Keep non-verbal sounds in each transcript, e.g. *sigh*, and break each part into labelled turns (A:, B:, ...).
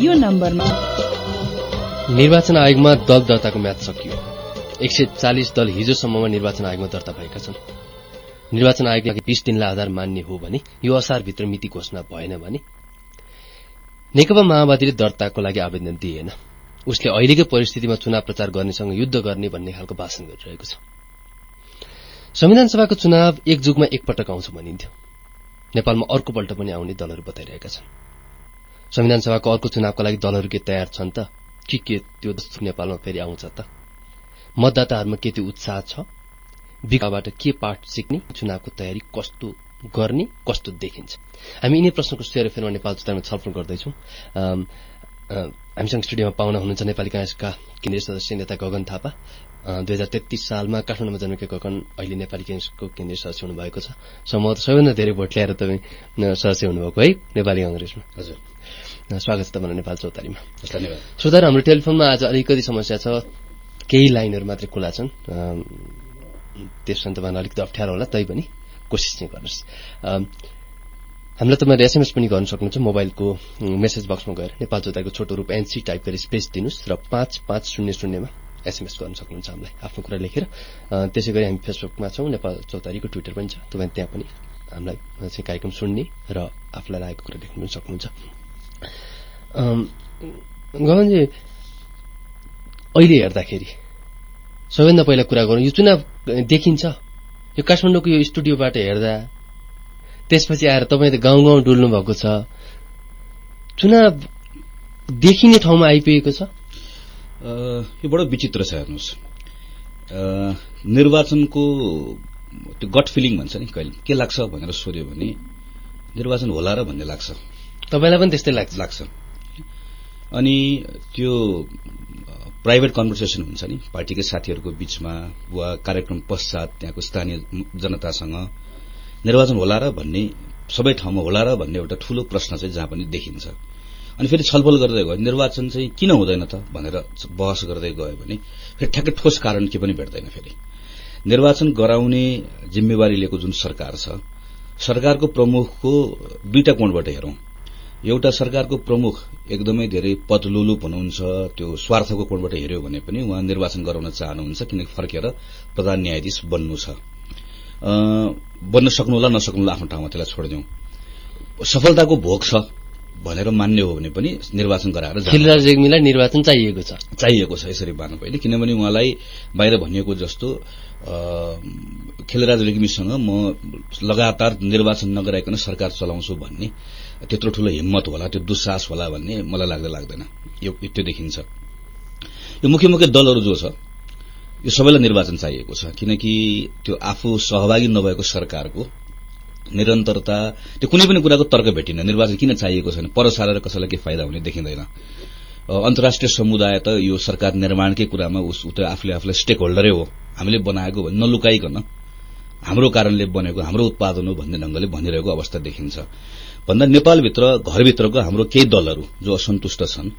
A: यो नम्बरमा।
B: निर्वाचन आयोगमा दल दर्ताको म्याच सकियो। एक सय चालिस दल हिजोसम्ममा निर्वाचन आयोगमा दर्ता भएका छन्। निर्वाचन आयोगलाई बीस दिनलाई आधार मान्ने हो भने यो असारभित्र मिति घोषणा भएन भने नेकपा माओवादीले दर्ताको लागि आवेदन दिएन। उसले अहिलेकै परिस्थितिमा चुनाव प्रचार गर्नेसँग युद्ध गर्ने भन्ने खालको भाषण गरिरहेको छ। संविधान सभाको चुनाव एक जुगमा एकपटक आउँछ भनिन्थ्यो। नेपालमा अर्को पल्ट पनि आउने दलहरू बताइरहेका छन्। संविधान सभाको अर्को चुनावका लागि दलहरू के तयार छन् त? कि के त्यो नेपालमा फेरि आउँछ त? मतदाताहरूमा के त्यो उत्साह छ? विकाबाट के पाठ सिक्ने? चुनावको तयारी कस्तो गर्ने कस्तो देखिन्छ? हामी यिनै प्रश्नको सुएर फेरि नेपाल चुनावमा छलफल गर्दैछौँ। हामीसँग स्टुडियोमा पाहुना हुनुहुन्छ नेपाली काङ्ग्रेसका केन्द्रीय सदस्य नेता गगन थापा। दुई हजार तेत्तीस सालमा काठमाडौँमा जन्मेको गगन अहिले नेपाली काङ्ग्रेसको केन्द्रीय सदस्य हुनुभएको छ। सम्भवत सबैभन्दा धेरै भोट ल्याएर तपाईँ सदस्य हुनुभएको है नेपाली काङ्ग्रेसमा।
C: हजुर।
B: स्वागत छ तपाईँलाई नेपाल चौतारीमा।
C: धन्यवाद।
B: श्रोताहरू हाम्रो टेलिफोनमा आज अलिकति समस्या छ। केही लाइनहरू मात्रै खुला छन्। त्यसमा तपाईँलाई अलिकति अप्ठ्यारो होला तै पनि कोसिस चाहिँ गर्नुहोस्। हामीलाई तपाईँले एसएमएस पनि गर्न सक्नुहुन्छ मोबाइलको मेसेज बक्समा गएर। नेपाल चौतारीको छोटो रूप एनसी टाइप गरेर स्पेस दिनुहोस् र पाँच पाँच शून्य शून्यमा एसएमएस गर्न सक्नुहुन्छ हामीलाई। आफ्नो कुरा लेखेर त्यसै गरी हामी फेसबुकमा छौँ नेपाल चौतारीको ट्विटर पनि छ। तपाईँ त्यहाँ पनि हामीलाई चाहिँ कार्यक्रम सुन्ने र आफूलाई लागेको कुरा लेख्नु पनि सक्नुहुन्छ। गगनजी अहिले हेर्दाखेरि सबैभन्दा पहिला कुरा गरौँ यो चुनाव देखिन्छ। यो काठमाडौँको यो स्टुडियोबाट हेर्दा त्यसपछि आएर तपाईँ त गाउँ गाउँ डुल्नु भएको छ। चुनाव देखिने ठाउँमा आइपुगेको छ?
C: यो बडो विचित्र छ हेर्नुहोस्। निर्वाचनको त्यो गट फिलिङ भन्छ नि कहिले के लाग्छ भनेर सोध्यो भने निर्वाचन होला र भन्ने लाग्छ।
B: तपाईँलाई पनि त्यस्तै लाग्छ
C: लाग्छ। अनि त्यो प्राइभेट कन्भर्सेसन हुन्छ नि पार्टीकै साथीहरूको बीचमा वा कार्यक्रम पश्चात त्यहाँको स्थानीय जनतासँग निर्वाचन होला र भन्ने सबै ठाउँमा होला र भन्ने एउटा ठूलो प्रश्न चाहिँ जहाँ पनि देखिन्छ। अनि फेरि छलफल गर्दै गयो निर्वाचन चाहिँ किन हुँदैन त भनेर बहस गर्दै गयो भने फेरि ठ्याक्कै ठोस कारण के पनि भेट्दैन फेरि। निर्वाचन गराउने जिम्मेवारी लिएको जुन सरकार छ सरकारको प्रमुखको दुईटा कोणबाट हेरौं। एउटा सरकारको प्रमुख एकदमै धेरै पदलुलुप हुनुहुन्छ त्यो स्वार्थको कोणबाट हेऱ्यो भने पनि उहाँ निर्वाचन गराउन चाहनुहुन्छ किनकि फर्केर प्रधान न्यायाधीश बन्नु छ। बन्न सक्नुहोला नसक्नुहोला आफ्नो ठाउँमा त्यसलाई छोडिदिउँ। सफलताको भोग छ भनेर मान्ने हो भने पनि निर्वाचन गराएर
B: खिलराज रेग्मीलाई निर्वाचन चाहिएको छ।
C: चाहिएको छ यसरी मान्नु पहिले किनभने उहाँलाई बाहिर भनिएको जस्तो खिलराज रेग्मीसँग म लगातार निर्वाचन नगराइकन सरकार चलाउँछु भन्ने त्यत्रो ठूलो हिम्मत होला त्यो दुस्साहस होला भन्ने मलाई लाग्दै लाग्दैन। यो त्यो देखिन्छ। यो मुख्य मुख्य दलहरू जो छ यो सबैलाई निर्वाचन चाहिएको छ। किनकि त्यो आफू सहभागी नभएको सरकारको निरन्तरता त्यो कुनै पनि कुराको तर्क भेटिन निर्वाचन किन चाहिएको छैन? पर सारेर कसैलाई के फाइदा हुने देखिँदैन। अन्तर्राष्ट्रिय समुदाय त यो सरकार निर्माणकै कुरामा उस उता आफूले आफूलाई स्टेक होल्डरै हो। हामीले बनाएको भने नलुकाइकन हाम्रो कारणले बनेको हाम्रो उत्पादन हो भन्ने ढंगले भनिरहेको अवस्था देखिन्छ। भन्दा नेपालभित्र घरभित्रको हाम्रो केही दलहरू जो असन्तुष्ट छन्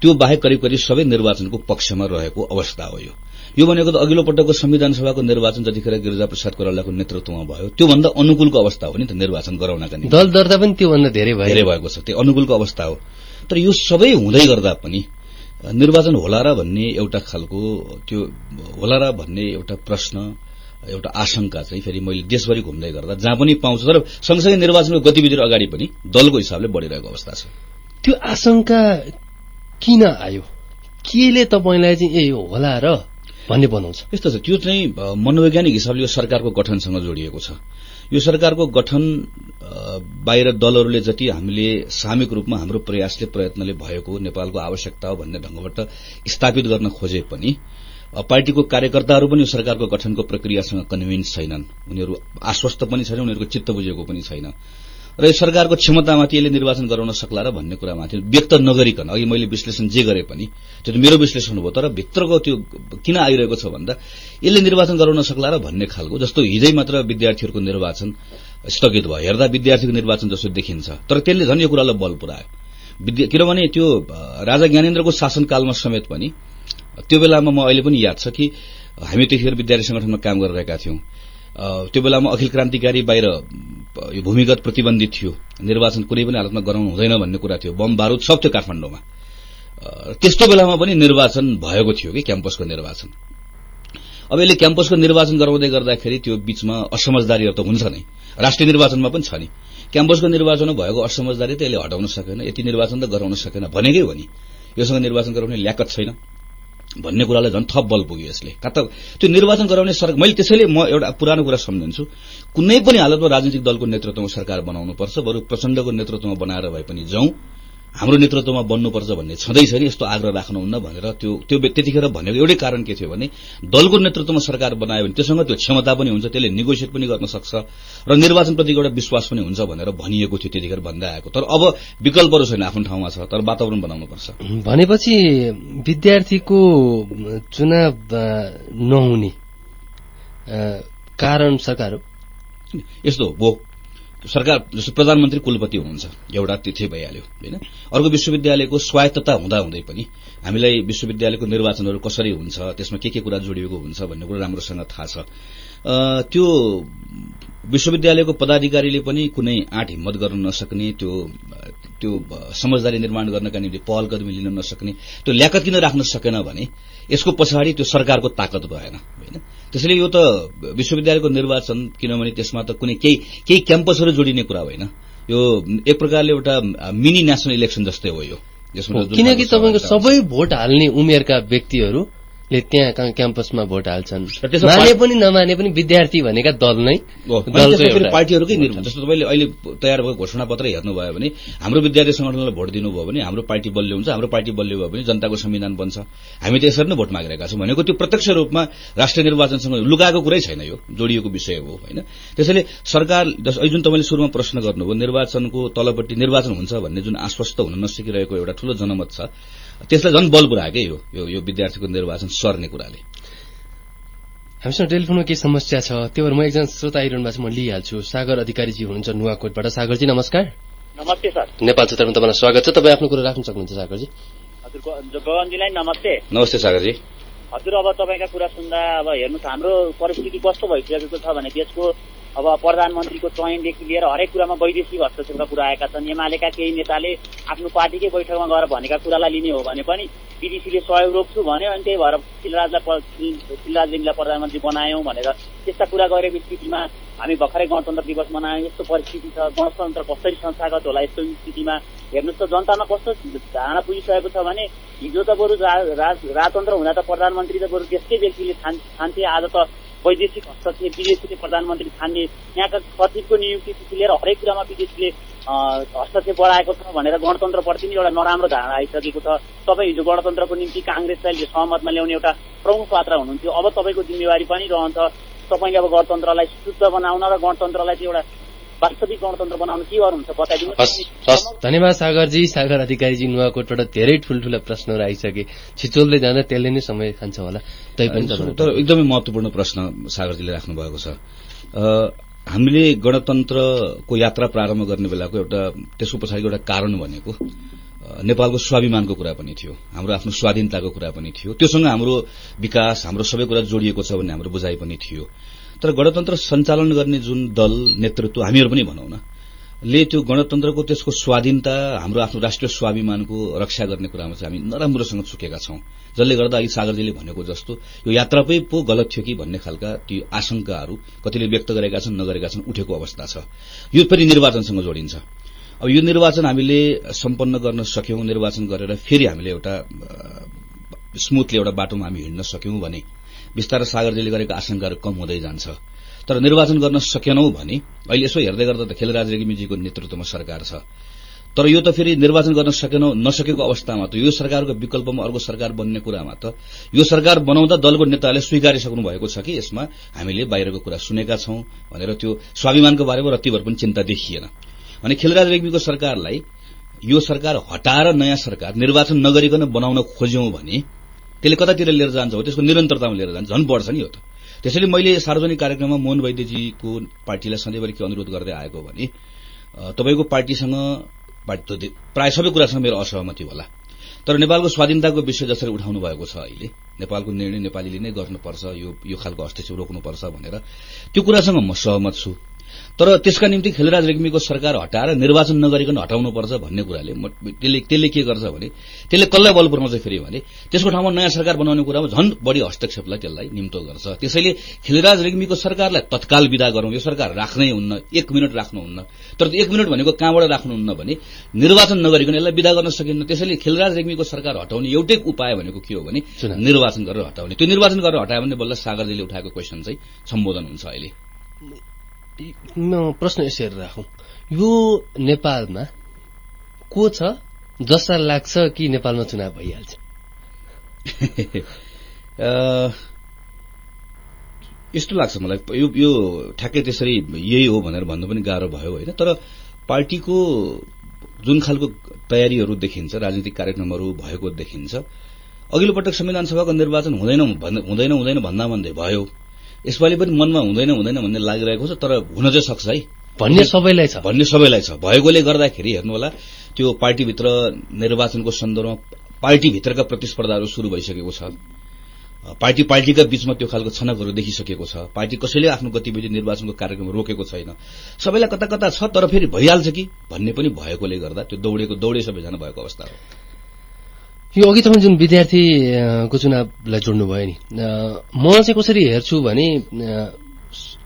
C: त्यो बाहेक करिब करिब सबै निर्वाचनको पक्षमा रहेको अवस्था हो यो। यो भनेको त अघिल्लो पटकको संविधान सभाको निर्वाचन जतिखेर गिरिजा प्रसाद कोइरालाको नेतृत्वमा भयो त्योभन्दा अनुकूलको अवस्था हो नि त निर्वाचन गराउनका निम्ति।
B: दल दर्ता पनि त्योभन्दा धेरै
C: धेरै भएको छ त्यो अनुकूलको अवस्था हो। तर यो सबै हुँदै गर्दा पनि निर्वाचन होला र भन्ने एउटा खालको त्यो होला र भन्ने एउटा प्रश्न एउटा आशंका चाहिँ फेरि मैले देशभरि घुम्दै गर्दा जहाँ पनि पाउँछु तर सँगसँगै निर्वाचनको गतिविधिहरू अगाडि पनि दलको हिसाबले बढ़िरहेको अवस्था छ।
B: त्यो आशंका किन आयो? केले तपाईँलाई चाहिँ ए होला र भन्ने बनाउँछ
C: यस्तो छ त्यो चाहिँ मनोवैज्ञानिक हिसाबले यो सरकारको गठनसँग जोडिएको छ। यो सरकारको गठन बाहिर दलहरूले जति हामीले सामूहिक रूपमा हाम्रो प्रयासले प्रयत्नले भएको नेपालको आवश्यकता हो भन्ने ढंगबाट स्थापित गर्न खोजे पनि पार्टीको कार्यकर्ताहरू पनि सरकारको गठनको प्रक्रियासँग कन्भिन्स छैनन्। उनीहरू आश्वस्त पनि छैन उनीहरूको चित्त बुझेको पनि छैन। र यो सरकारको क्षमतामाथि यसले निर्वाचन गराउन सक्ला र भन्ने कुरामाथि व्यक्त नगरिकन अघि मैले विश्लेषण जे गरे पनि त्यो त मेरो विश्लेषण हो तर भित्रको त्यो किन आइरहेको छ भन्दा यसले निर्वाचन गराउन सक्ला र भन्ने खालको जस्तो हिजै मात्र विद्यार्थीहरूको निर्वाचन स्थगित भयो हेर्दा विद्यार्थीको निर्वाचन जस्तो देखिन्छ। तर त्यसले झन् यो कुरालाई बल पुऱ्यायो। किनभने त्यो राजा ज्ञानेन्द्रको शासनकालमा समेत पनि त्यो बेलामा म अहिले पनि याद छ कि हामी त्यतिखेर विद्यार्थी संगठनमा काम गरिरहेका थियौं। त्यो बेलामा अखिल क्रान्तिकारी बाहिर यो भूमिगत प्रतिबन्धित थियो। निर्वाचन कुनै पनि हालतमा गराउनु हुँदैन भन्ने कुरा थियो। बम बारूद सब थियो काठमाडौँमा। त्यस्तो बेलामा पनि निर्वाचन भएको थियो कि क्याम्पसको निर्वाचन। अब यसले क्याम्पसको निर्वाचन गराउँदै गर्दाखेरि त्यो बीचमा असमझदारीहरू त हुन्छ नै। राष्ट्रिय निर्वाचनमा पनि छ नि। क्याम्पसको निर्वाचनमा भएको असमझदारी त यसले हटाउन सकेन। यति निर्वाचन त गराउन सकेन भनेकै हो नि। योसँग निर्वाचन गराउने ल्याकत छैन। भन्ने कुरालाई झन् थप बल पुग्यो यसले। त त्यो निर्वाचन गराउने सरकार मैले त्यसैले म एउटा पुरानो कुरा सम्झन्छु। कुनै पनि हालतमा राजनीतिक दलको नेतृत्वमा सरकार बनाउनुपर्छ बरु प्रचण्डको नेतृत्वमा बनाएर भए पनि जाउँ हाम्रो नेतृत्वमा बन्नुपर्छ भन्ने छँदैछ नि यस्तो आग्रह राख्नुहुन्न भनेर त्यो त्यो त्यतिखेर भनेको एउटै कारण के थियो भने दलको नेतृत्वमा सरकार बनायो भने त्योसँग त्यो क्षमता पनि हुन्छ त्यसले निगोसिएट पनि गर्न सक्छ र निर्वाचनप्रति एउटा विश्वास पनि हुन्छ भनेर भनिएको थियो त्यतिखेर भन्दै आएको। तर अब विकल्पहरू छैन आफ्नो ठाउँमा छ तर वातावरण बनाउनुपर्छ।
B: भनेपछि विद्यार्थीको चुनाव नहुने कारण सरकार हो?
C: यस्तो हो सरकार जस्तो प्रधानमन्त्री कुलपति हुनुहुन्छ एउटा तिथि भइहाल्यो होइन? अर्को विश्वविद्यालयको स्वायत्तता हुँदा हुँदै पनि हामीलाई विश्वविद्यालयको निर्वाचनहरू कसरी हुन्छ त्यसमा के के कुरा जोडिएको हुन्छ भन्ने कुरा राम्रोसँग थाहा छ। त्यो विश्वविद्यालयको पदाधिकारीले पनि कुनै आँट हिम्मत गर्न नसक्ने त्यो त्यो समझदारी निर्माण गर्नका निम्ति पहल कदमी लिन नसक्ने त्यो ल्याकत किन राख्न सकेन भने यसको पछाडि त्यो सरकारको ताकत भएन होइन? त्यसैले यो त विश्वविद्यालयको निर्वाचन किनभने त्यसमा त कुनै केही केही क्याम्पसहरू जोडिने कुरा होइन यो एक प्रकारले एउटा मिनी नेसनल इलेक्सन जस्तै हो यो।
B: किनकि तपाईँको सबै भोट हाल्ने उमेरका व्यक्तिहरू ले त्यहाँ क्याम्पसमा भोट हाल्छन्। माने पनि नमाने पनि विद्यार्थी भनेका दल नै।
C: पार्टीहरूकै निर्माण। जस्तो तपाईँले अहिले तयार भएको घोषणा पत्र हेर्नुभयो भने हाम्रो विद्यार्थी संगठनलाई भोट दिनुभयो भने हाम्रो पार्टी बलियो हुन्छ हाम्रो पार्टी बलियो भयो भने जनताको संविधान बन्छ। हामी त यसरी नै भोट मागिरहेका छौँ भनेको त्यो प्रत्यक्ष रूपमा राष्ट्रिय निर्वाचनसँग लुकाएको कुरै छैन यो जोडिएको विषय हो होइन? त्यसैले सरकार जुन तपाईँले सुरुमा प्रश्न गर्नुभयो निर्वाचनको तलपट्टि निर्वाचन हुन्छ भन्ने जुन आश्वस्त हुन नसकिरहेको एउटा ठूलो जनमत छ त्यसलाई झन् बल पुऱ्याएकै हो यो? विद्यार्थीको निर्वाचन सर्ने कुराले।
B: हामीसँग टेलिफोनमा केही समस्या छ त्यो भएर म एकजना श्रोता आइरहनु भएको म लिइहाल्छु। सागर अधिकारीजी हुनुहुन्छ नुवाकोटबाट। सागरजी नमस्कार।
A: नमस्ते सर।
B: नेपाल क्षेत्रमा तपाईँलाई स्वागत छ। तपाईँ आफ्नो कुरो राख्न सक्नुहुन्छ सागरजी?
A: हजुर गगनजीलाई नमस्ते।
C: नमस्ते सागरजी।
A: हजुर अब तपाईँका कुरा सुन्दा अब हेर्नुहोस् हाम्रो परिस्थिति कस्तो भइसकेको छ भने देशको अब प्रधानमन्त्रीको चयनदेखि लिएर हरेक कुरामा वैदेशिक हस्तक्षेपका कुरा आएका छन्। एमालेका केही नेताले आफ्नो पार्टीकै बैठकमा गएर भनेका कुरालाई लिने हो भने पनि बिडिसीले सहयोग रोक्छु भन्यो अनि त्यही भएर शिलराजलाई शिलराज प्रधानमन्त्री बनायौँ भनेर त्यस्ता कुरा गरेको स्थितिमा हामी भर्खरै गणतन्त्र दिवस मनायौँ। यस्तो परिस्थिति छ गणतन्त्र कसरी संस्थागत होला यस्तो स्थितिमा हेर्नुहोस् त जनतामा कस्तो धारणा पुगिसकेको छ भने हिजो त बरु राजतन्त्र हुँदा त प्रधानमन्त्री त बरु त्यसकै व्यक्तिले खान्थे आज त वैदेशिक हस्तक्षेप विदेशीले प्रधानमन्त्री छान्ने यहाँका सचिवको नियुक्तिदेखि लिएर हरेक कुरामा विदेशीले हस्तक्षेप बढाएको छ भनेर गणतन्त्रप्रति नै एउटा नराम्रो धारणा आइसकेको छ। तपाईँ हिजो गणतन्त्रको निम्ति काङ्ग्रेसलाई सहमतमा ल्याउने एउटा प्रमुख पात्र हुनुहुन्थ्यो। अब तपाईँको जिम्मेवारी पनि रहन्छ। तपाईँले अब गणतन्त्रलाई शुद्ध बनाउन र गणतन्त्रलाई चाहिँ एउटा वास्तविक गणतन्त्र बनाउन के गर्नुहुन्छ बताइदिनुहोस्
B: धन्यवाद सागरजी। सागर अधिकारीजी नुवाकोटबाट धेरै ठुल्ठुला प्रश्नहरू आइसके। छिचोल्दै जाँदा त्यसले नै समय खान्छ होला।
C: तर एकदमै महत्वपूर्ण प्रश्न सागरजीले राख्नु भएको छ हामीले गणतन्त्रको यात्रा प्रारम्भ गर्ने बेलाको एउटा त्यसको पछाडिको एउटा कारण भनेको नेपालको स्वाभिमानको कुरा पनि थियो। हाम्रो आफ्नो स्वाधीनताको कुरा पनि थियो। त्योसँग हाम्रो विकास हाम्रो सबै कुरा जोडिएको छ भन्ने हाम्रो बुझाइ पनि थियो। तर गणतन्त्र सञ्चालन गर्ने जुन दल नेतृत्व हामीहरू पनि भनौँ न ले त्यो गणतन्त्रको त्यसको स्वाधीनता हाम्रो आफ्नो राष्ट्रिय स्वाभिमानको रक्षा गर्ने कुरामा चाहिँ हामी नराम्रोसँग चुकेका छौं। जसले गर्दा अघि सागरजीले भनेको जस्तो यो यात्रा पो गलत थियो कि भन्ने खालका ती आशंकाहरू कतिले व्यक्त गरेका छन् नगरेका छन् उठेको अवस्था छ। यो पनि निर्वाचनसँग जोडिन्छ। अब यो निर्वाचन हामीले सम्पन्न गर्न सक्यौं निर्वाचन गरेर फेरि हामीले एउटा स्मुथली एउटा बाटोमा हामी हिँड्न सक्यौं भने बिस्तारै सागरजीले गरेको आशंकाहरू कम हुँदै जान्छ। तर निर्वाचन गर्न सकेनौं भने अहिले यसो हेर्दै गर्दा त खेलराज रेग्मीजीको नेतृत्वमा सरकार छ। तर यो त फेरि निर्वाचन गर्न सकेनौ नसकेको अवस्थामा त यो सरकारको विकल्पमा अर्को सरकार बन्ने कुरामा त यो सरकार बनाउँदा दलको नेताले स्वीकारिसक्नु भएको छ कि यसमा हामीले बाहिरको कुरा सुनेका छौं भनेर त्यो स्वाभिमानको बारेमा रत्तिभर पनि चिन्ता देखिएन। अनि खेलराज रेग्मीको सरकारलाई यो सरकार हटाएर नयाँ सरकार निर्वाचन नगरिकन बनाउन खोज्यौं भने त्यसले कतातिर लिएर जान्छ हो? त्यसको निरन्तरतामा लिएर जान्छ। झन् बढ्छ नि हो त। त्यसैले मैले सार्वजनिक कार्यक्रममा मोहन वैद्यजीको पार्टीलाई सधैँभरि के अनुरोध गर्दै आएको भने तपाईँको पार्टीसँग प्राय सबै कुरासँग मेरो असहमति होला। तर नेपालको स्वाधीनताको विषय जसरी उठाउनु भएको छ अहिले नेपालको निर्णय नेपालीले नै गर्नुपर्छ यो यो खालको हस्तक्षेप रोक्नुपर्छ भनेर त्यो कुरासँग म सहमत छु। तर त्यसका निम्ति खेलराज रेग्मीको सरकार हटाएर निर्वाचन नगरिकन हटाउनुपर्छ भन्ने कुराले त्यसले त्यसले के गर्छ भने त्यसले कसलाई बल पुऱ्याउँछ फेरि भने त्यसको ठाउँमा नयाँ सरकार बनाउने कुरामा झन् बढी हस्तक्षेपलाई त्यसलाई निम्तो गर्छ। त्यसैले खेलराज रेग्मीको सरकारलाई तत्काल विदा गरौँ यो सरकार राख्नै हुन्न एक मिनट राख्नुहुन्न। तर एक मिनट भनेको कहाँबाट राख्नुहुन्न भने निर्वाचन नगरिकन यसलाई विदा गर्न सकिन्न। त्यसैले खेलराज रेग्मीको सरकार हटाउने एउटै उपाय भनेको के हो भने निर्वाचन गरेर हटाउने। त्यो निर्वाचन गरेर हटायो भने बल्ल सागरजीले उठाएको क्वेसन चाहिँ सम्बोधन हुन्छ अहिले।
B: प्रश्न यसरी राखौँ। यो नेपालमा को छ जसलाई लाग्छ कि नेपालमा चुनाव भइहाल्छ? *laughs*
C: यस्तो लाग्छ मलाई। यो यो ठ्याक्कै त्यसरी यही हो भनेर भन्नु पनि गाह्रो भयो होइन? तर पार्टीको जुन खालको तयारीहरू देखिन्छ राजनीतिक कार्यक्रमहरू भएको देखिन्छ अघिल्लो पटक संविधान सभाको निर्वाचन हुँदैन हुँदैन हुँदैन भन्दा भन्दै भयो। यसपालि पनि मनमा हुँदैन हुँदैन भन्ने लागिरहेको छ तर हुन चाहिँ सक्छ है।
B: भन्ने सबैलाई छ।
C: भन्ने सबैलाई छ। भएकोले गर्दाखेरि हेर्नु होला त्यो पार्टीभित्र निर्वाचनको सन्दर्भमा पार्टीभित्रका प्रतिस्पर्धाहरू शुरू भइसकेको छ। पार्टी पार्टीका बीचमा त्यो खालको छनकहरू देखिसकेको छ। पार्टी कसैले आफ्नो गतिविधि निर्वाचनको कार्यक्रम रोकेको छैन। सबैलाई कता कता छ तर फेरि भइहाल्छ कि? भन्ने पनि भएकोले गर्दा त्यो दौडेको दौडे सबैजना भएको अवस्था हो।
B: यो अघि तपाईँ जुन विद्यार्थीको चुनावलाई जोड्नुभयो नि। म चाहिँ कसरी हेर्छु भने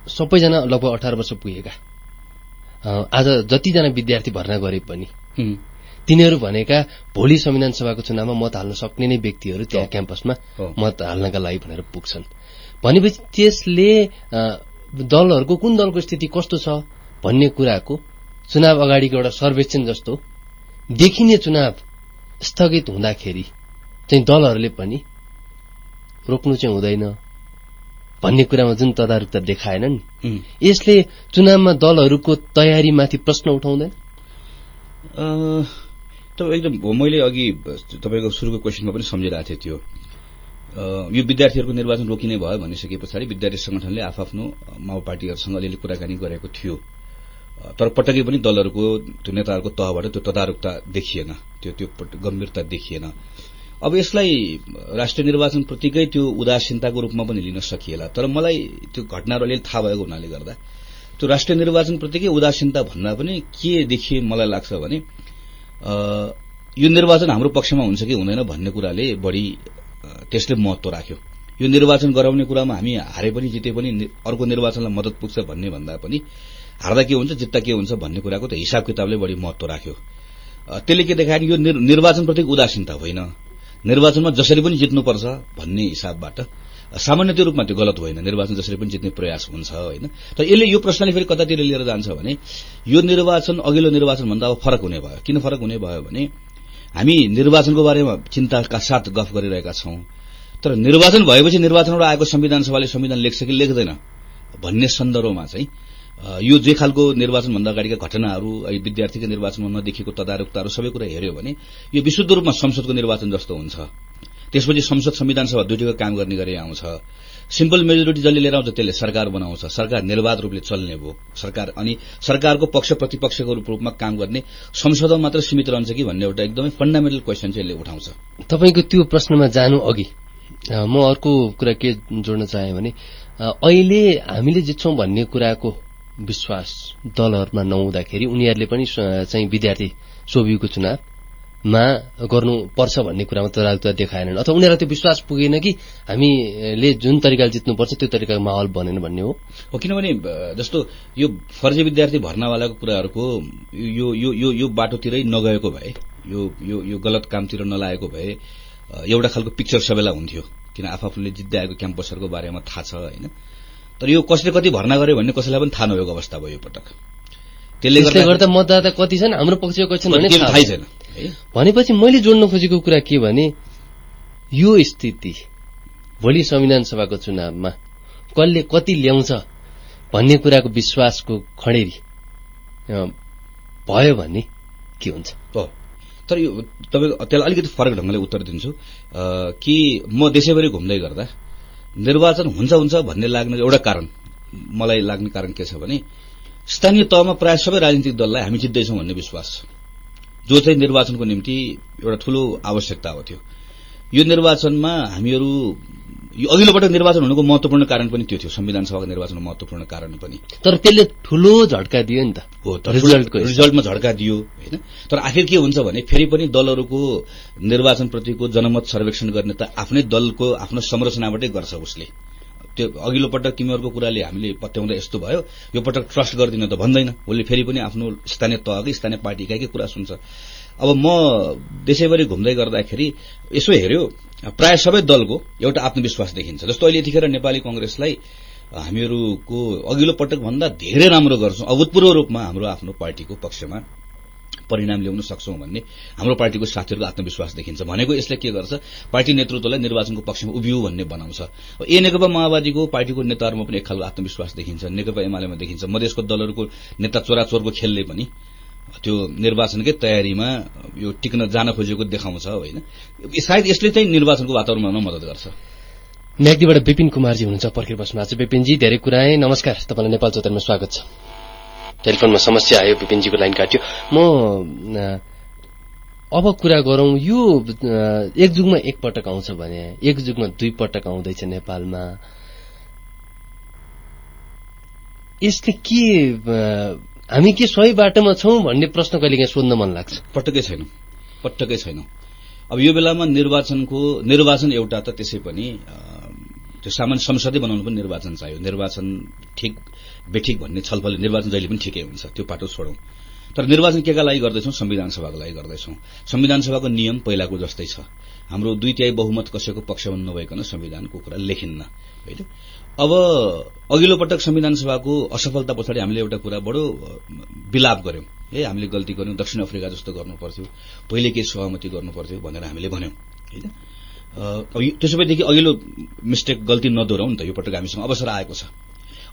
B: सबैजना लगभग अठार वर्ष पुगेका। आज जतिजना विद्यार्थी भर्ना गरे पनि तिनीहरू भनेका भोलि संविधान सभाको चुनावमा मत हाल्न सक्ने नै व्यक्तिहरू त्यहाँ क्याम्पसमा मत हाल्नका लागि भनेर पुग्छन्। भनेपछि त्यसले दलहरूको कुन दलको स्थिति कस्तो छ भन्ने कुराको चुनाव अगाडिको एउटा सर्वेक्षण जस्तो देखिने चुनाव स्थगित हुँदाखेरि चाहिँ दलहरूले पनि रोक्नु चाहिँ हुँदैन भन्ने कुरामा जुन तदारुकता देखाएनन् यसले चुनावमा दलहरूको तयारीमाथि प्रश्न उठाउँदैन?
C: एकदम मैले अघि तपाईँको सुरुको क्वेसनमा पनि सम्झिरहेको थिएँ त्यो। यो विद्यार्थीहरूको निर्वाचन रोकिने भयो भनिसके पछाडि विद्यार्थी संगठनले आफ्नो माओ पार्टीहरूसँग अलिअलि कुराकानी गरेको थियो। तर पटकै पनि दलहरूको त्यो नेताहरूको तहबाट त्यो तदारुकता देखिएन। त्यो त्यो गम्भीरता देखिएन। अब यसलाई राष्ट्रिय निर्वाचनप्रतिकै त्यो उदासीनताको रूपमा पनि लिन सकिएला। तर मलाई त्यो घटनाहरू अलिअलि थाहा भएको हुनाले गर्दा त्यो राष्ट्रिय निर्वाचनप्रतिकै उदासीनता भन्दा पनि के देखिए मलाई लाग्छ भने यो निर्वाचन हाम्रो पक्षमा हुन्छ कि हुँदैन भन्ने कुराले बढी त्यसले महत्व राख्यो। यो निर्वाचन गराउने कुरामा हामी हारे पनि जिते पनि अर्को निर्वाचनलाई मदत पुग्छ भन्ने भन्दा पनि हार्दा के हुन्छ जित्दा के हुन्छ भन्ने कुराको त हिसाब किताबले बढी महत्व राख्यो। त्यसले के देखायो यो निर्वाचनप्रति उदासीनता होइन। निर्वाचनमा जसरी पनि जित्नुपर्छ भन्ने हिसाबबाट सामान्यतः रूपमा त्यो गलत होइन। निर्वाचन जसरी पनि जित्ने प्रयास हुन्छ होइन। तर यसले यो प्रश्नले फेरि कतातिर लिएर जान्छ भने यो निर्वाचन अघिल्लो निर्वाचनभन्दा अब फरक हुने भयो। किन फरक हुने भयो भने हामी निर्वाचनको बारेमा चिन्ताका साथ गफ गरिरहेका छौं। तर निर्वाचन भएपछि निर्वाचनबाट आएको संविधान सभाले संविधान लेख्छ कि लेख्दैन भन्ने सन्दर्भमा चाहिँ यो जे खालको निर्वाचनभन्दा अगाडिका घटनाहरू विद्यार्थीको निर्वाचनमा नदेखिएको तदारुकताहरू सबै कुरा हेऱ्यो भने यो विशुद्ध रूपमा संसदको निर्वाचन जस्तो हुन्छ। त्यसपछि संसद संविधान सभा दुइटैको काम गर्ने गरी आउँछ। सिम्पल मेजोरिटी जसले लिएर आउँछ त्यसले सरकार बनाउँछ। सरकार निर्वाध रूपले चल्ने भयो सरकार अनि सरकारको पक्ष प्रतिपक्षको रूपमा काम गर्ने संसदमा मात्र सीमित रहन्छ कि भन्ने एउटा एकदमै फण्डामेन्टल क्वेसन चाहिँ यसले उठाउँछ।
B: तपाईँको त्यो प्रश्नमा जानु अघि म अर्को कुरा के जोड्न चाहे भने अहिले हामीले जित्छौं भन्ने कुराको विश्वास दलहरूमा नहुँदाखेरि उनीहरूले पनि चाहिँ विद्यार्थी सोभिएको चुनावमा गर्नुपर्छ भन्ने कुरामा तदारुकता देखाएनन्। अथवा उनीहरूलाई त्यो विश्वास पुगेन कि हामीले जुन तरिकाले जित्नुपर्छ त्यो तरिकाको माहौल बनेन भन्ने हो।
C: हो किनभने जस्तो यो फर्जी विद्यार्थी भर्नावालाको कुराहरूको यो यो यो यो बाटोतिरै नगएको भए यो यो यो गलत कामतिर नलागेको भए एउटा खालको पिक्चर सबैलाई हुन्थ्यो। किन आफूले जित्दै आएको क्याम्पसहरूको बारेमा थाहा छ होइन? तर यो कसले कति भर्ना गर्यो भन्ने कसैलाई पनि थाहा नभएको अवस्था भयो यो पटक।
B: त्यसले गर्दा मतदाता कति छन् हाम्रो पक्षको कति छन्
C: थाहै छैन।
B: भनेपछि मैले जोड्न खोजेको कुरा के भने यो स्थिति भोलि संविधान सभाको चुनावमा कसले कति ल्याउँछ भन्ने कुराको विश्वासको खडेरी भयो भने के हुन्छ?
C: तर यो तपाईँ त्यसलाई अलिकति फरक ढंगले उत्तर दिन्छु। कि म देशैभरि घुम्दै गर्दा निर्वाचन हुन्छ हुन्छ भन्ने लाग्ने एउटा कारण मलाई लाग्ने कारण के छ भने स्थानीय तहमा प्राय सबै राजनीतिक दललाई हामी जित्दैछौँ भन्ने विश्वास छ। जो चाहिँ निर्वाचनको निम्ति एउटा ठूलो आवश्यकता हो थियो यो निर्वाचनमा हामीहरू यो अघिल्लो पटक निर्वाचन हुनुको महत्वपूर्ण कारण पनि त्यो थियो। संविधान सभाको निर्वाचनको महत्वपूर्ण कारण पनि।
B: तर त्यसले ठूलो झड्का दियो नि त।
C: हो
B: रिजल्टको
C: रिजल्टमा झड्का दियो होइन? तर आखिर के हुन्छ भने फेरि पनि दलहरूको निर्वाचनप्रतिको जनमत सर्वेक्षण गर्ने त आफ्नै दलको आफ्नो संरचनाबाटै गर्छ उसले। त्यो अघिल्लो पटक तिमीहरूको कुराले हामीले पत्याउँदा यस्तो भयो यो पटक ट्रस्ट गर्दिन त भन्दैन। उसले फेरि पनि आफ्नो स्थानीय तहकै स्थानीय पार्टी इकाइकै कुरा सुन्छ। अब म देशैभरि घुम्दै गर्दाखेरि यसो हेऱ्यो प्राय सबै दलको एउटा आत्मविश्वास देखिन्छ। जस्तो अहिले यतिखेर नेपाली कंग्रेसलाई हामीहरूको अघिल्लो पटक भन्दा धेरै राम्रो गर्छौं अभूतपूर्व रूपमा हाम्रो आफ्नो पार्टीको पक्षमा परिणाम ल्याउन सक्छौं भन्ने हाम्रो पार्टीको साथीहरूको आत्मविश्वास देखिन्छ। भनेको यसले के गर्छ? पार्टी नेतृत्वलाई निर्वाचनको पक्षमा उभियो भन्ने बनाउँछ। ए नेकपा माओवादीको पार्टीको नेताहरूमा पनि एक खालको आत्मविश्वास देखिन्छ। नेकपा एमालेमा देखिन्छ। मधेसको दलहरूको नेता चोराचोरको खेलले पनि त्यो निर्वाचनकै तयारीमा यो टिक्न जान खोजेको देखाउँछ होइन? सायद यसले चाहिँ निर्वाचनको वातावरण मद्दत गर्छ।
B: म्याग्दीबाट विपिन कुमारजी हुनुहुन्छ पर्खेर बस्नु भएको छ। विपिनजी धेरै कुरा नमस्कार तपाईँलाई नेपाल चौतारीमा स्वागत छ। टेलिफोनमा समस्या आयो विपिनजीको लाइन काट्यो। म अब कुरा गरौं यो एक जुगमा एक पटक आउँछ भने एक जुगमा दुई पटक आउँदैछ नेपालमा। यसले के हामी के सही बाटोमा छौं भन्ने प्रश्न कहिले सोध्न मन लाग्छ।
C: पटक्कै छैन। पटक्कै छैन। अब यो बेलामा निर्वाचनको निर्वाचन एउटा त त्यसै पनि त्यो सामान्य संसदै बनाउनु पनि निर्वाचन चाहियो। निर्वाचन ठिक बेठिक भन्ने छलफल निर्वाचन जहिले पनि ठिकै हुन्छ। त्यो पाटो छोडौं। तर निर्वाचन केका लागि गर्दैछौं? संविधान सभाको लागि गर्दैछौं। संविधान सभाको नियम पहिलाको जस्तै छ। हाम्रो दुई तिहाई बहुमत कसैको पक्षमा नभइकन संविधानको कुरा लेखिन्न। होइन? अब अघिल्लो पटक संविधान सभाको असफलता पछाडि हामीले एउटा कुरा बडो विलाप गर्यौं है हामीले गल्ती गर्यौं दक्षिण अफ्रिका जस्तो गर्नु पर्थ्यो पहिले केही सहमति गर्नु पर्थ्यो भनेर हामीले भन्यौं होइन? त्यसो भएदेखि अघिल्लो मिस्टेक गल्ती नदोहोऱ्याउ नि त यो पटक हामीसँग अवसर आएको छ।